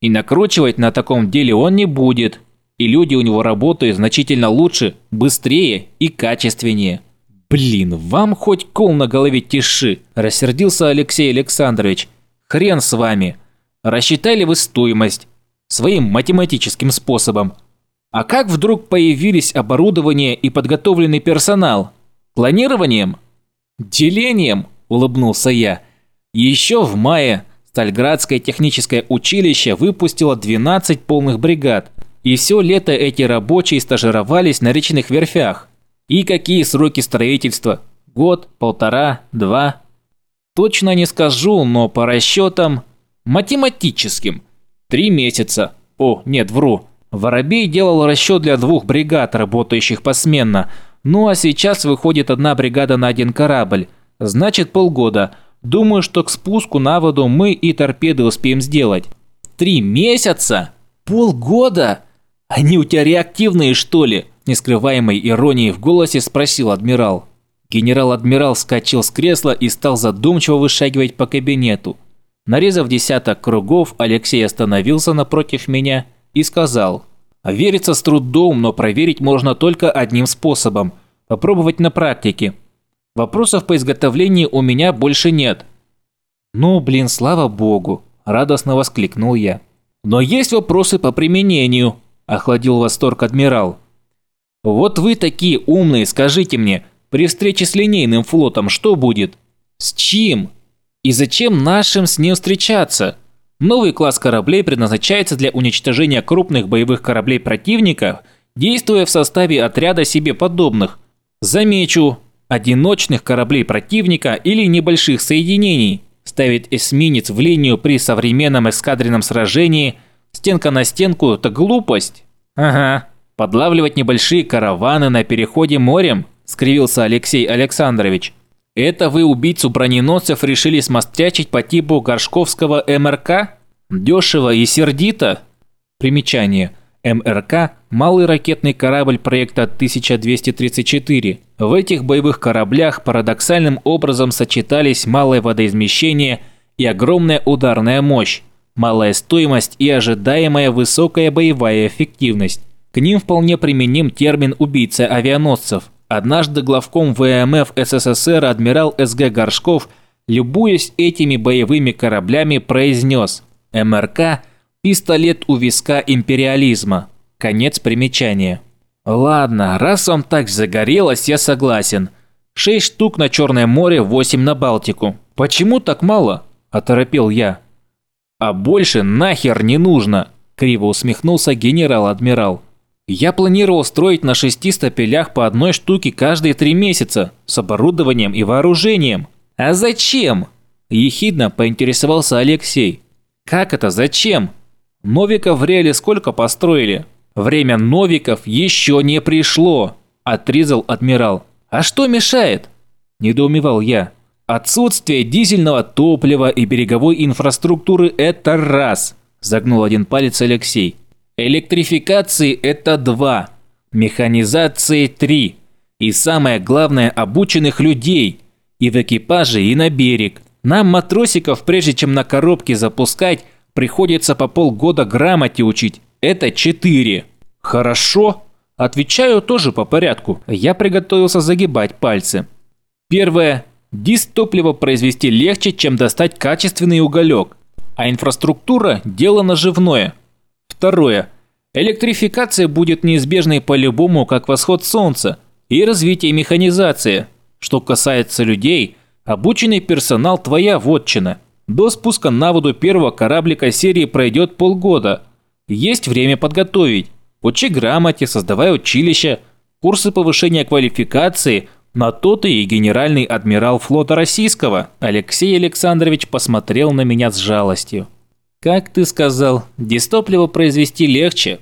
И накручивать на таком деле он не будет. И люди у него работают значительно лучше, быстрее и качественнее. «Блин, вам хоть кол на голове тиши!» – рассердился Алексей Александрович. «Хрен с вами! Рассчитали вы стоимость своим математическим способом. А как вдруг появились оборудование и подготовленный персонал? Планированием? Делением?» – улыбнулся я. Еще в мае Стальградское техническое училище выпустило 12 полных бригад, и все лето эти рабочие стажировались на речных верфях. И какие сроки строительства? Год, полтора, два? Точно не скажу, но по расчетам математическим. Три месяца. О, нет, вру. Воробей делал расчет для двух бригад, работающих посменно. Ну а сейчас выходит одна бригада на один корабль. Значит полгода. Думаю, что к спуску на воду мы и торпеды успеем сделать. Три месяца? Полгода? Они у тебя реактивные, что ли? нескрываемой иронией в голосе спросил адмирал. Генерал-адмирал вскочил с кресла и стал задумчиво вышагивать по кабинету. Нарезав десяток кругов, Алексей остановился напротив меня и сказал, «Верится с трудом, но проверить можно только одним способом – попробовать на практике. Вопросов по изготовлению у меня больше нет». «Ну, блин, слава богу!» – радостно воскликнул я. «Но есть вопросы по применению», – охладил восторг адмирал. Вот вы такие умные, скажите мне, при встрече с линейным флотом что будет? С чем? И зачем нашим с ним встречаться? Новый класс кораблей предназначается для уничтожения крупных боевых кораблей противника, действуя в составе отряда себе подобных. Замечу, одиночных кораблей противника или небольших соединений. Ставить эсминец в линию при современном эскадренном сражении стенка на стенку – это глупость. Ага, Подлавливать небольшие караваны на переходе морем, скривился Алексей Александрович. Это вы убийцу броненосцев решили смострячить по типу горшковского МРК? Дешево и сердито? Примечание. МРК – малый ракетный корабль проекта 1234. В этих боевых кораблях парадоксальным образом сочетались малое водоизмещение и огромная ударная мощь, малая стоимость и ожидаемая высокая боевая эффективность. К ним вполне применим термин «убийца авианосцев». Однажды главком ВМФ СССР адмирал СГ Горшков, любуясь этими боевыми кораблями, произнес «МРК – пистолет у виска империализма». Конец примечания. Ладно, раз вам так загорелось, я согласен. Шесть штук на Черное море, восемь на Балтику. Почему так мало? Оторопел я. А больше нахер не нужно, криво усмехнулся генерал-адмирал. Я планировал строить на шести стапелях по одной штуке каждые три месяца, с оборудованием и вооружением. А зачем? Ехидно поинтересовался Алексей. Как это зачем? Новиков в реале сколько построили? Время новиков еще не пришло, отрезал адмирал. А что мешает? Недоумевал я. Отсутствие дизельного топлива и береговой инфраструктуры – это раз, загнул один палец Алексей. Электрификации это два, механизации три. И самое главное, обученных людей. И в экипаже, и на берег. Нам, матросиков, прежде чем на коробке запускать, приходится по полгода грамоте учить. Это четыре. Хорошо. Отвечаю тоже по порядку. Я приготовился загибать пальцы. Первое. Дистопливо произвести легче, чем достать качественный уголек. А инфраструктура – дело наживное – Второе. Электрификация будет неизбежной по-любому, как восход солнца, и развитие механизации. Что касается людей, обученный персонал – твоя вотчина. До спуска на воду первого кораблика серии пройдет полгода. Есть время подготовить. Учи грамоте, создавай училище, курсы повышения квалификации – на то ты и генеральный адмирал флота российского. Алексей Александрович посмотрел на меня с жалостью. Как ты сказал, дистопливо произвести легче.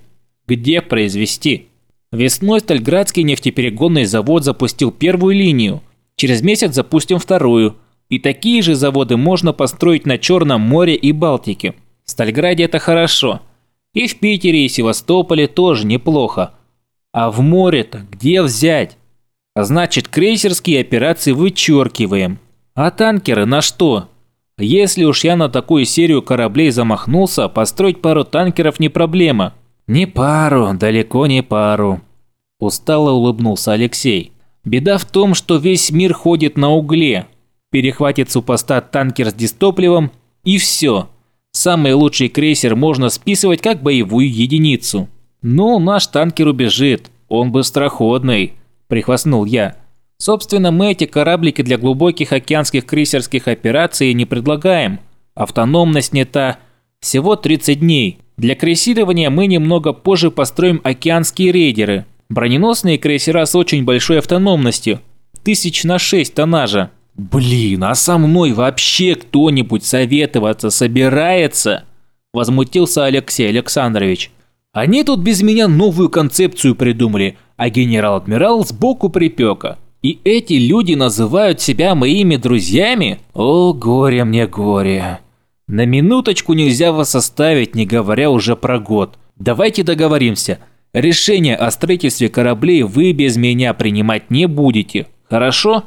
Где произвести? Весной Стальградский нефтеперегонный завод запустил первую линию. Через месяц запустим вторую. И такие же заводы можно построить на Черном море и Балтике. В Стальграде это хорошо. И в Питере и Севастополе тоже неплохо. А в море-то где взять? А значит, крейсерские операции вычеркиваем. А танкеры на что? Если уж я на такую серию кораблей замахнулся, построить пару танкеров не проблема. Не пару, далеко не пару. Устало улыбнулся Алексей. Беда в том, что весь мир ходит на угле. Перехватит супостат танкер с дистопливом и все. Самый лучший крейсер можно списывать как боевую единицу. Но наш танкер убежит, он быстроходный, прихвастнул я. Собственно, мы эти кораблики для глубоких океанских крейсерских операций не предлагаем. Автономность не та. Всего 30 дней. Для крейсирования мы немного позже построим океанские рейдеры. Броненосные крейсера с очень большой автономностью. Тысяч на 6 тоннажа. Блин, а со мной вообще кто-нибудь советоваться собирается? Возмутился Алексей Александрович. Они тут без меня новую концепцию придумали, а генерал-адмирал сбоку припека. И эти люди называют себя моими друзьями? О, горе мне горе. На минуточку нельзя вас оставить, не говоря уже про год. Давайте договоримся. Решение о строительстве кораблей вы без меня принимать не будете. Хорошо?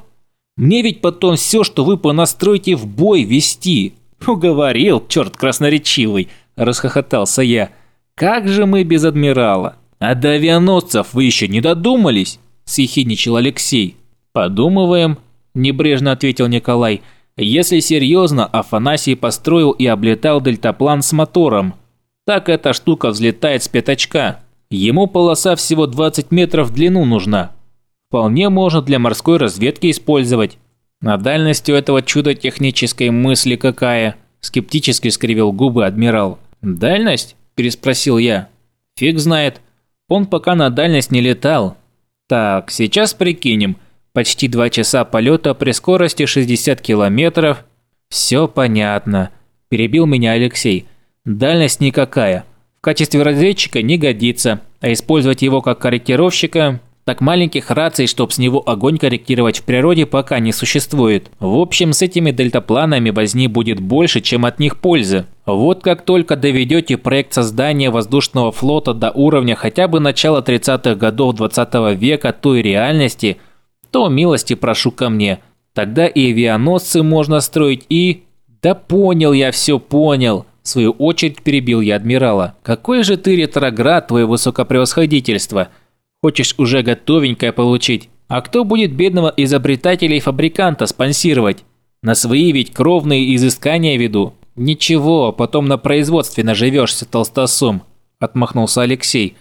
Мне ведь потом все, что вы понастроите в бой вести. Уговорил, черт красноречивый, расхохотался я. Как же мы без адмирала? А до авианосцев вы еще не додумались? Съехидничал Алексей. Подумываем, небрежно ответил Николай. Если серьезно, Афанасий построил и облетал дельтаплан с мотором. Так эта штука взлетает с пятачка. Ему полоса всего 20 метров в длину нужна. Вполне можно для морской разведки использовать. На дальность у этого чуда технической мысли какая? Скептически скривил губы адмирал. Дальность? Переспросил я. Фиг знает. Он пока на дальность не летал. Так, сейчас прикинем – Почти два часа полета при скорости 60 километров. Все понятно. Перебил меня Алексей. Дальность никакая. В качестве разведчика не годится, а использовать его как корректировщика так маленьких раций, чтоб с него огонь корректировать в природе, пока не существует. В общем, с этими дельтапланами возни будет больше, чем от них пользы. Вот как только доведете проект создания воздушного флота до уровня хотя бы начала 30-х годов 20 -го века той реальности, то милости прошу ко мне. Тогда и авианосцы можно строить, и... Да понял я все, понял. В свою очередь перебил я адмирала. Какой же ты ретроград, твое высокопревосходительство. Хочешь уже готовенькое получить. А кто будет бедного изобретателя и фабриканта спонсировать? На свои ведь кровные изыскания веду. Ничего, потом на производстве наживешься толстосум, отмахнулся Алексей.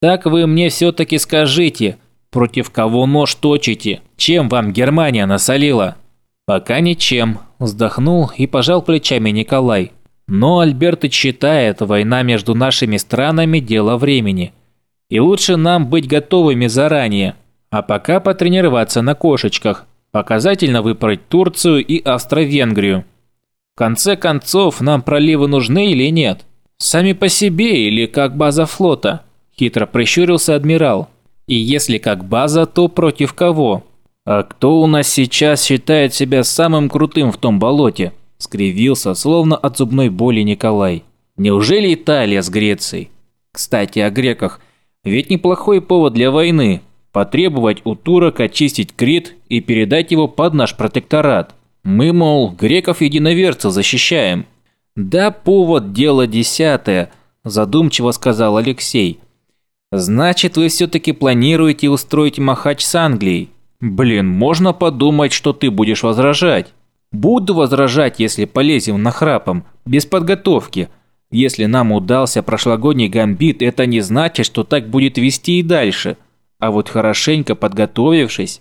Так вы мне все-таки скажите, Против кого нож точите? Чем вам Германия насолила? Пока ничем, вздохнул и пожал плечами Николай. Но Альбертыч считает, война между нашими странами – дело времени. И лучше нам быть готовыми заранее, а пока потренироваться на кошечках, показательно выпороть Турцию и Австро-Венгрию. В конце концов, нам проливы нужны или нет? Сами по себе или как база флота? Хитро прищурился адмирал. И если как база, то против кого? А кто у нас сейчас считает себя самым крутым в том болоте? Скривился, словно от зубной боли Николай. Неужели Италия с Грецией? Кстати, о греках. Ведь неплохой повод для войны. Потребовать у турок очистить Крит и передать его под наш протекторат. Мы, мол, греков-единоверцев защищаем. Да, повод дело десятое, задумчиво сказал Алексей. Значит, вы все-таки планируете устроить махач с Англией? Блин, можно подумать, что ты будешь возражать. Буду возражать, если полезем на храпом, без подготовки. Если нам удался прошлогодний гамбит, это не значит, что так будет вести и дальше. А вот хорошенько подготовившись...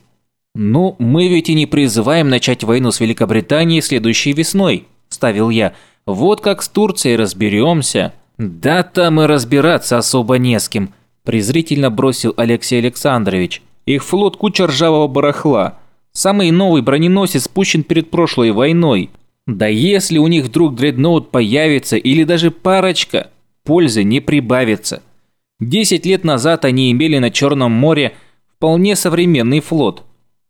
Ну, мы ведь и не призываем начать войну с Великобританией следующей весной, ставил я. Вот как с Турцией разберемся. Да там и разбираться особо не с кем презрительно бросил Алексей Александрович. Их флот куча ржавого барахла. Самый новый броненосец спущен перед прошлой войной. Да если у них вдруг дредноут появится или даже парочка, пользы не прибавится. Десять лет назад они имели на Черном море вполне современный флот.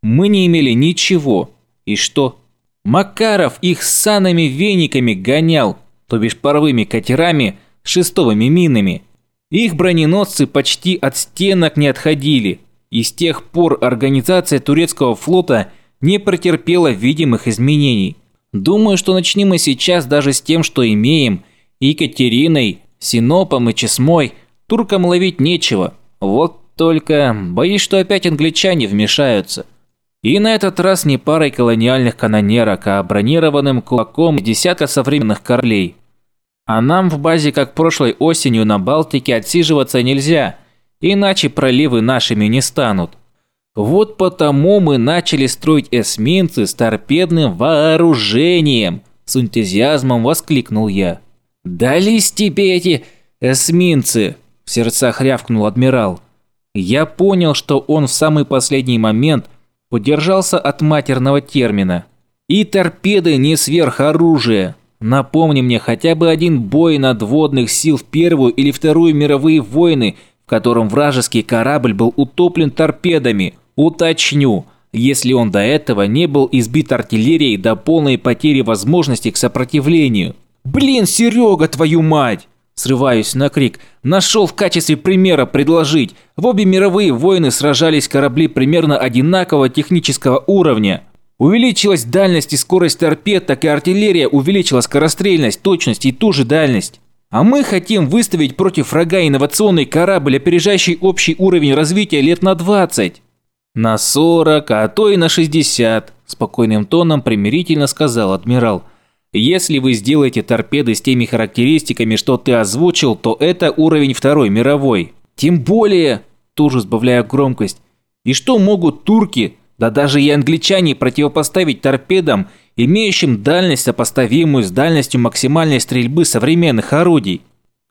Мы не имели ничего. И что? Макаров их с санами вениками гонял, то бишь паровыми катерами, шестовыми минами. Их броненосцы почти от стенок не отходили, и с тех пор организация турецкого флота не претерпела видимых изменений. Думаю, что начнем мы сейчас даже с тем, что имеем. Екатериной, Синопом и Чесмой туркам ловить нечего. Вот только боюсь, что опять англичане вмешаются. И на этот раз не парой колониальных канонерок, а бронированным кулаком десятка современных кораблей. А нам в базе, как прошлой осенью на Балтике, отсиживаться нельзя, иначе проливы нашими не станут. Вот потому мы начали строить эсминцы с торпедным вооружением, с энтузиазмом воскликнул я. «Дались тебе эти эсминцы!» – в сердцах рявкнул адмирал. Я понял, что он в самый последний момент удержался от матерного термина. И торпеды не сверхоружие. Напомни мне хотя бы один бой надводных сил в Первую или Вторую мировые войны, котором вражеский корабль был утоплен торпедами. Уточню, если он до этого не был избит артиллерией до полной потери возможности к сопротивлению. «Блин, Серега, твою мать!» Срываюсь на крик. Нашел в качестве примера предложить. В обе мировые войны сражались корабли примерно одинакового технического уровня. Увеличилась дальность и скорость торпед, так и артиллерия увеличила скорострельность, точность и ту же дальность. А мы хотим выставить против врага инновационный корабль, опережающий общий уровень развития лет на 20. На 40, а то и на 60, спокойным тоном примирительно сказал адмирал. Если вы сделаете торпеды с теми характеристиками, что ты озвучил, то это уровень второй мировой. Тем более, тоже сбавляя громкость, и что могут турки да даже и англичане противопоставить торпедам, имеющим дальность, сопоставимую с дальностью максимальной стрельбы современных орудий.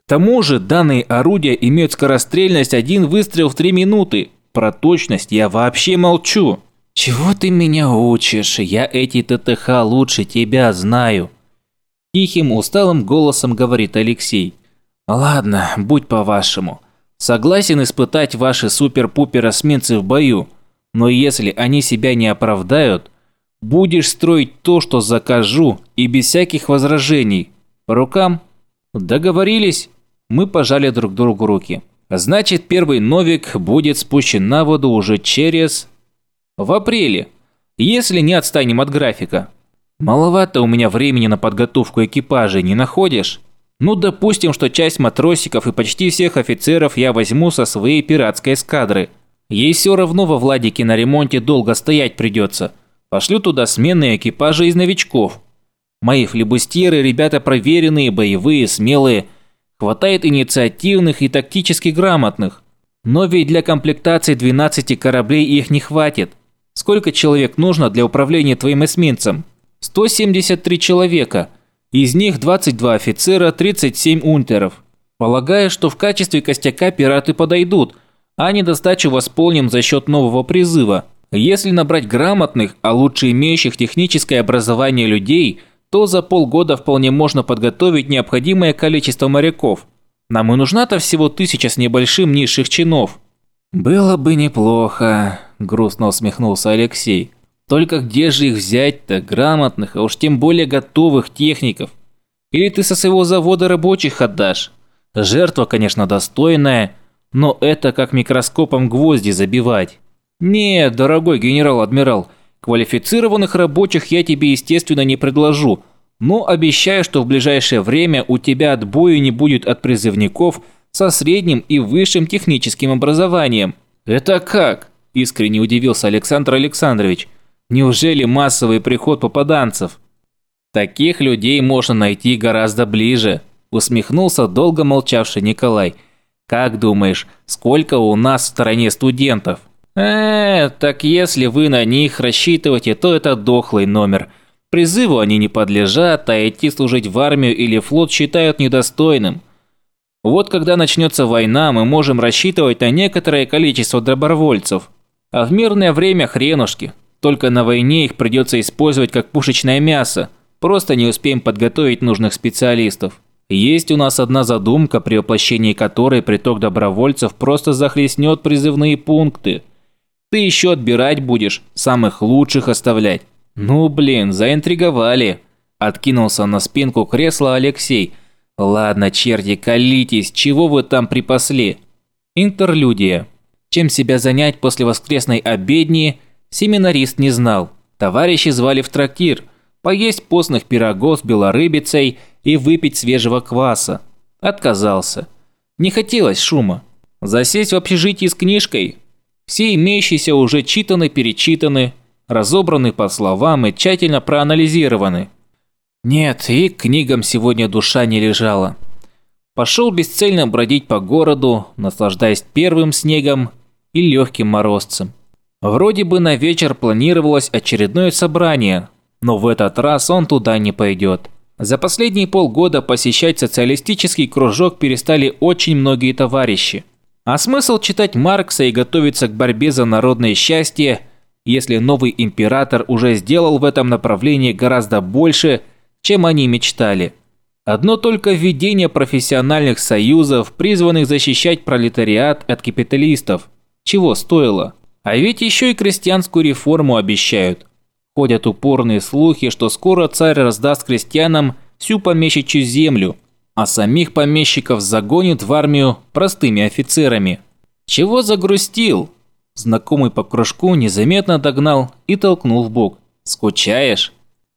К тому же данные орудия имеют скорострельность один выстрел в 3 минуты. Про точность я вообще молчу. «Чего ты меня учишь? Я эти ТТХ лучше тебя знаю». Тихим, усталым голосом говорит Алексей. «Ладно, будь по-вашему. Согласен испытать ваши супер-пупер-осменцы в бою. Но если они себя не оправдают, будешь строить то, что закажу, и без всяких возражений. По рукам? Договорились? Мы пожали друг другу руки. Значит, первый Новик будет спущен на воду уже через... В апреле. Если не отстанем от графика. Маловато у меня времени на подготовку экипажей, не находишь? Ну, допустим, что часть матросиков и почти всех офицеров я возьму со своей пиратской эскадры – Ей все равно во Владике на ремонте долго стоять придется. Пошлю туда сменные экипажи из новичков. Мои флебустьеры – ребята проверенные, боевые, смелые. Хватает инициативных и тактически грамотных. Но ведь для комплектации 12 кораблей их не хватит. Сколько человек нужно для управления твоим эсминцем? 173 человека. Из них 22 офицера, 37 унтеров. Полагаю, что в качестве костяка пираты подойдут – а недостачу восполним за счет нового призыва. Если набрать грамотных, а лучше имеющих техническое образование людей, то за полгода вполне можно подготовить необходимое количество моряков. Нам и нужна-то всего тысяча с небольшим низших чинов. «Было бы неплохо», – грустно усмехнулся Алексей. «Только где же их взять-то, грамотных, а уж тем более готовых техников? Или ты со своего завода рабочих отдашь? Жертва, конечно, достойная, но это как микроскопом гвозди забивать. Нет, дорогой генерал-адмирал, квалифицированных рабочих я тебе, естественно, не предложу, но обещаю, что в ближайшее время у тебя отбоя не будет от призывников со средним и высшим техническим образованием. Это как? Искренне удивился Александр Александрович. Неужели массовый приход попаданцев? Таких людей можно найти гораздо ближе, усмехнулся долго молчавший Николай – как думаешь, сколько у нас в стороне студентов? Э, так если вы на них рассчитываете, то это дохлый номер. Призыву они не подлежат, а идти служить в армию или флот считают недостойным. Вот когда начнется война, мы можем рассчитывать на некоторое количество добровольцев. А в мирное время хренушки. Только на войне их придется использовать как пушечное мясо. Просто не успеем подготовить нужных специалистов. Есть у нас одна задумка, при воплощении которой приток добровольцев просто захлестнет призывные пункты. Ты еще отбирать будешь, самых лучших оставлять. Ну блин, заинтриговали. Откинулся на спинку кресла Алексей. Ладно, черти, колитесь, чего вы там припасли? Интерлюдия. Чем себя занять после воскресной обедни, семинарист не знал. Товарищи звали в трактир, поесть постных пирогов с белорыбицей и выпить свежего кваса. Отказался. Не хотелось шума. Засесть в общежитии с книжкой. Все имеющиеся уже читаны, перечитаны, разобраны по словам и тщательно проанализированы. Нет, и к книгам сегодня душа не лежала. Пошел бесцельно бродить по городу, наслаждаясь первым снегом и легким морозцем. Вроде бы на вечер планировалось очередное собрание, но в этот раз он туда не пойдет. За последние полгода посещать социалистический кружок перестали очень многие товарищи. А смысл читать Маркса и готовиться к борьбе за народное счастье, если новый император уже сделал в этом направлении гораздо больше, чем они мечтали. Одно только введение профессиональных союзов, призванных защищать пролетариат от капиталистов, чего стоило. А ведь еще и крестьянскую реформу обещают. Ходят упорные слухи, что скоро царь раздаст крестьянам всю помещичью землю, а самих помещиков загонит в армию простыми офицерами. Чего загрустил? Знакомый по кружку незаметно догнал и толкнул в бок. Скучаешь?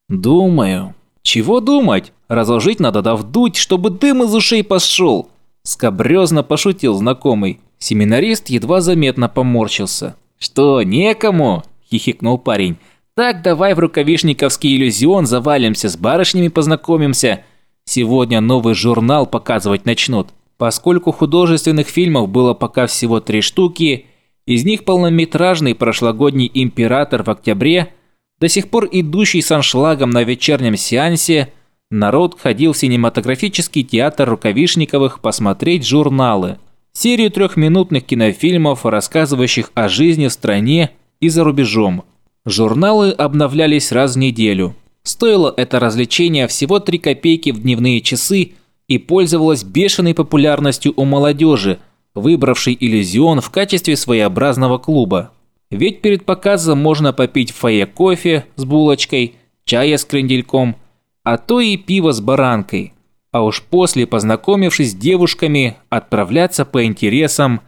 Думаю. Чего думать? Разложить надо да вдуть, чтобы дым из ушей пошел. Скобрезно пошутил знакомый. Семинарист едва заметно поморщился. «Что, некому?» – хихикнул парень. «Так давай в рукавишниковский иллюзион завалимся, с барышнями познакомимся. Сегодня новый журнал показывать начнут. Поскольку художественных фильмов было пока всего три штуки, из них полнометражный прошлогодний «Император» в октябре – до сих пор идущий с аншлагом на вечернем сеансе, народ ходил в синематографический театр Рукавишниковых посмотреть журналы. Серию трехминутных кинофильмов, рассказывающих о жизни в стране и за рубежом. Журналы обновлялись раз в неделю. Стоило это развлечение всего 3 копейки в дневные часы и пользовалось бешеной популярностью у молодежи, выбравшей иллюзион в качестве своеобразного клуба. Ведь перед показом можно попить в кофе с булочкой, чая с крендельком, а то и пиво с баранкой. А уж после, познакомившись с девушками, отправляться по интересам,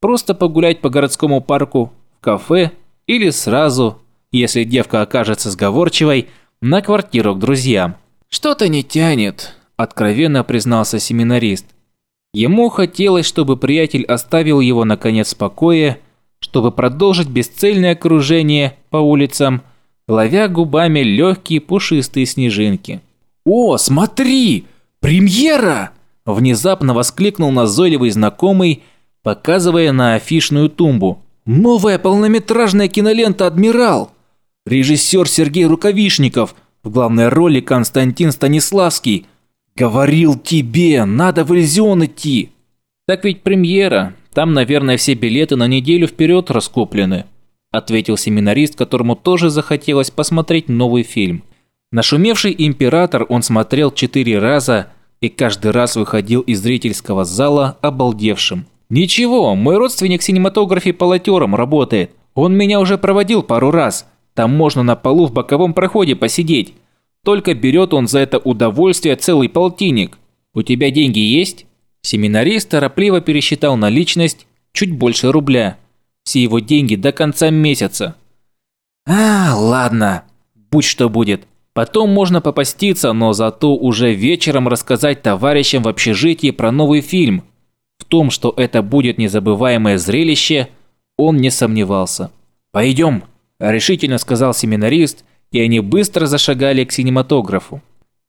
просто погулять по городскому парку, в кафе или сразу, если девка окажется сговорчивой, на квартиру к друзьям. «Что-то не тянет», – откровенно признался семинарист. Ему хотелось, чтобы приятель оставил его наконец в покое чтобы продолжить бесцельное окружение по улицам, ловя губами легкие пушистые снежинки. «О, смотри! Премьера!» Внезапно воскликнул назойливый знакомый, показывая на афишную тумбу. «Новая полнометражная кинолента «Адмирал». Режиссер Сергей Рукавишников, в главной роли Константин Станиславский. «Говорил тебе, надо в Иллюзион идти!» «Так ведь премьера, там, наверное, все билеты на неделю вперед раскуплены», ответил семинарист, которому тоже захотелось посмотреть новый фильм. Нашумевший император он смотрел четыре раза и каждый раз выходил из зрительского зала обалдевшим. «Ничего, мой родственник в синематографе полотером работает. Он меня уже проводил пару раз. Там можно на полу в боковом проходе посидеть. Только берет он за это удовольствие целый полтинник. У тебя деньги есть?» Семинарист торопливо пересчитал наличность чуть больше рубля. Все его деньги до конца месяца. А, ладно, будь что будет. Потом можно попаститься, но зато уже вечером рассказать товарищам в общежитии про новый фильм. В том, что это будет незабываемое зрелище, он не сомневался. «Пойдем», – решительно сказал семинарист, и они быстро зашагали к синематографу.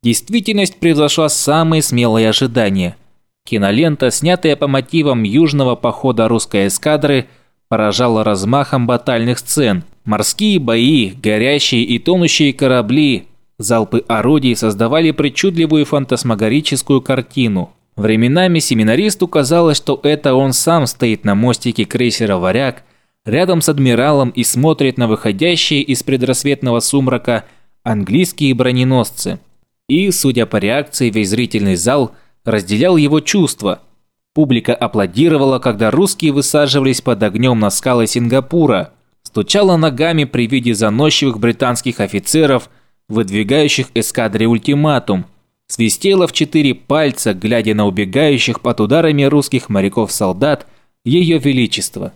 Действительность превзошла самые смелые ожидания – Кинолента, снятая по мотивам южного похода русской эскадры, поражала размахом батальных сцен. Морские бои, горящие и тонущие корабли, залпы орудий создавали причудливую фантасмагорическую картину. Временами семинаристу казалось, что это он сам стоит на мостике крейсера «Варяг», рядом с адмиралом и смотрит на выходящие из предрассветного сумрака английские броненосцы. И, судя по реакции, весь зрительный зал – разделял его чувства. Публика аплодировала, когда русские высаживались под огнем на скалы Сингапура, стучала ногами при виде заносчивых британских офицеров, выдвигающих эскадре ультиматум, свистела в четыре пальца, глядя на убегающих под ударами русских моряков-солдат Ее Величество.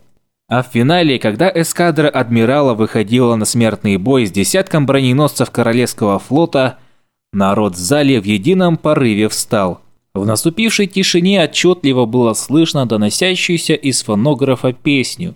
А в финале, когда эскадра адмирала выходила на смертный бой с десятком броненосцев Королевского флота, народ в зале в едином порыве встал – В наступившей тишине отчетливо было слышно доносящуюся из фонографа песню.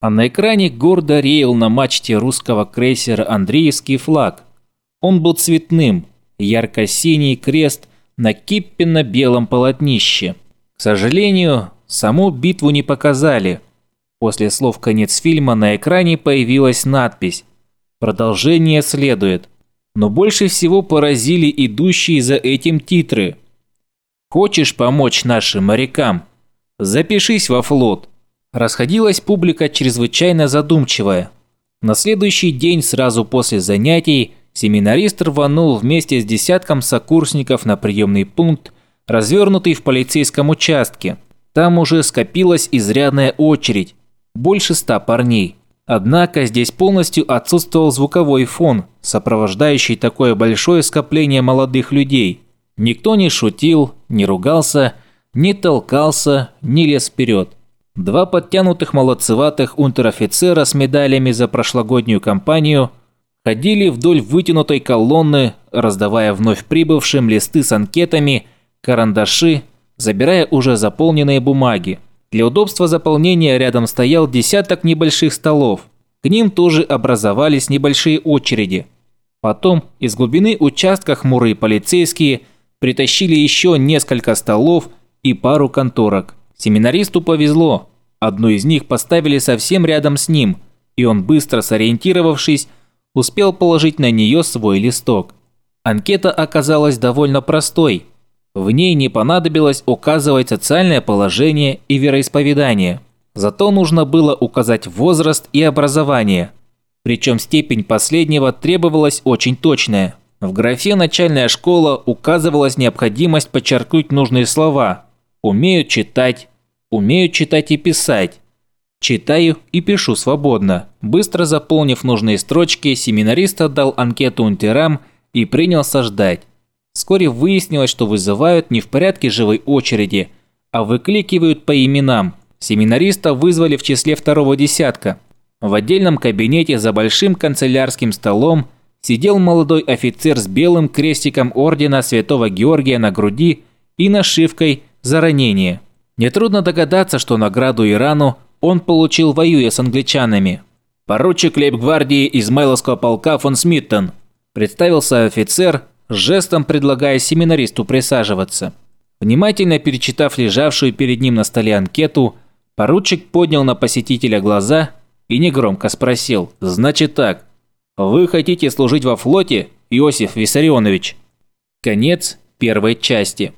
А на экране гордо реял на мачте русского крейсера Андреевский флаг. Он был цветным, ярко-синий крест на киппенно-белом полотнище. К сожалению, саму битву не показали. После слов «конец фильма» на экране появилась надпись «Продолжение следует». Но больше всего поразили идущие за этим титры. «Хочешь помочь нашим морякам? Запишись во флот». Расходилась публика чрезвычайно задумчивая. На следующий день сразу после занятий семинарист рванул вместе с десятком сокурсников на приемный пункт, развернутый в полицейском участке. Там уже скопилась изрядная очередь, больше ста парней. Однако здесь полностью отсутствовал звуковой фон, сопровождающий такое большое скопление молодых людей. Никто не шутил, не ругался, не толкался, не лез вперед. Два подтянутых молодцеватых унтер-офицера с медалями за прошлогоднюю кампанию ходили вдоль вытянутой колонны, раздавая вновь прибывшим листы с анкетами, карандаши, забирая уже заполненные бумаги. Для удобства заполнения рядом стоял десяток небольших столов. К ним тоже образовались небольшие очереди. Потом из глубины участка хмурые полицейские притащили еще несколько столов и пару конторок. Семинаристу повезло. Одну из них поставили совсем рядом с ним, и он, быстро сориентировавшись, успел положить на нее свой листок. Анкета оказалась довольно простой. В ней не понадобилось указывать социальное положение и вероисповедание. Зато нужно было указать возраст и образование. Причем степень последнего требовалась очень точная. В графе «Начальная школа» указывалась необходимость подчеркнуть нужные слова. Умею читать, Умею читать и писать. Читаю и пишу свободно. Быстро заполнив нужные строчки, семинарист отдал анкету унтерам и принялся ждать. Вскоре выяснилось, что вызывают не в порядке живой очереди, а выкликивают по именам. Семинариста вызвали в числе второго десятка. В отдельном кабинете за большим канцелярским столом сидел молодой офицер с белым крестиком ордена Святого Георгия на груди и нашивкой «За ранение». Нетрудно догадаться, что награду Ирану он получил воюя с англичанами. «Поручик лейб-гвардии Измайловского полка фон Смиттон», представился офицер, жестом предлагая семинаристу присаживаться. Внимательно перечитав лежавшую перед ним на столе анкету, поручик поднял на посетителя глаза и негромко спросил «Значит так, вы хотите служить во флоте, Иосиф Виссарионович?» Конец первой части.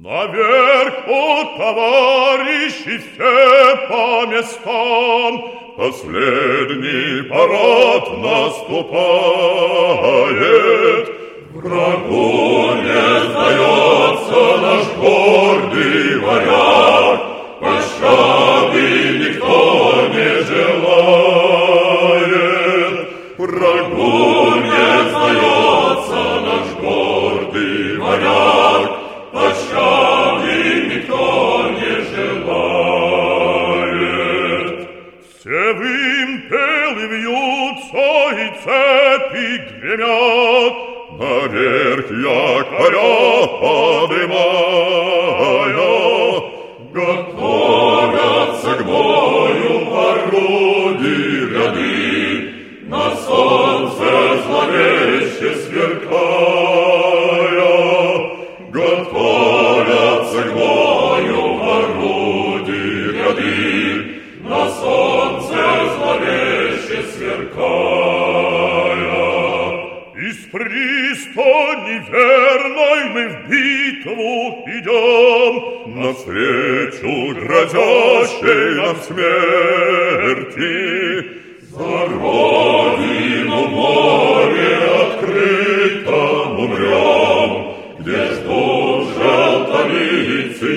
Наверх, о, товарищи, все по местам, Последний парад наступает. Врагу не сдается наш гордый варяг, Пощады никто цепи гремят, Наверх якоря подымая, и верной мы в битву идем, Навстречу грозящей нам смерти. За родину море открыто умрем, Где ждут желтолицы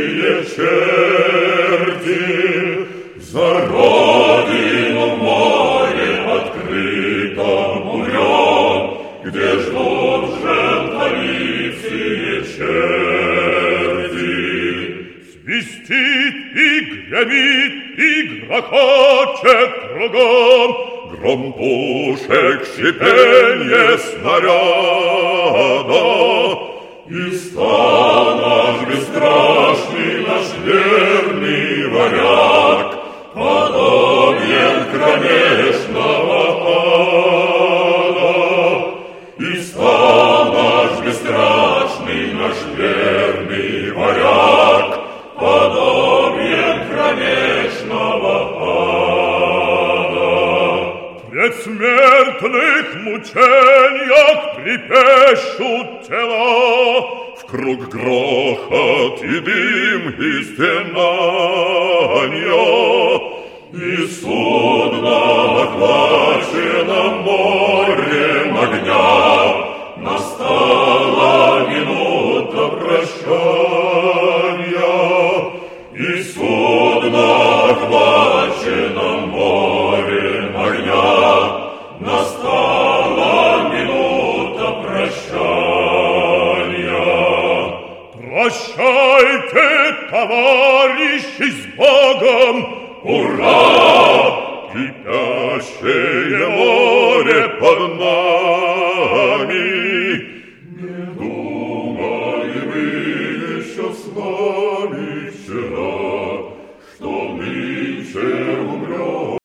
черти. Schippe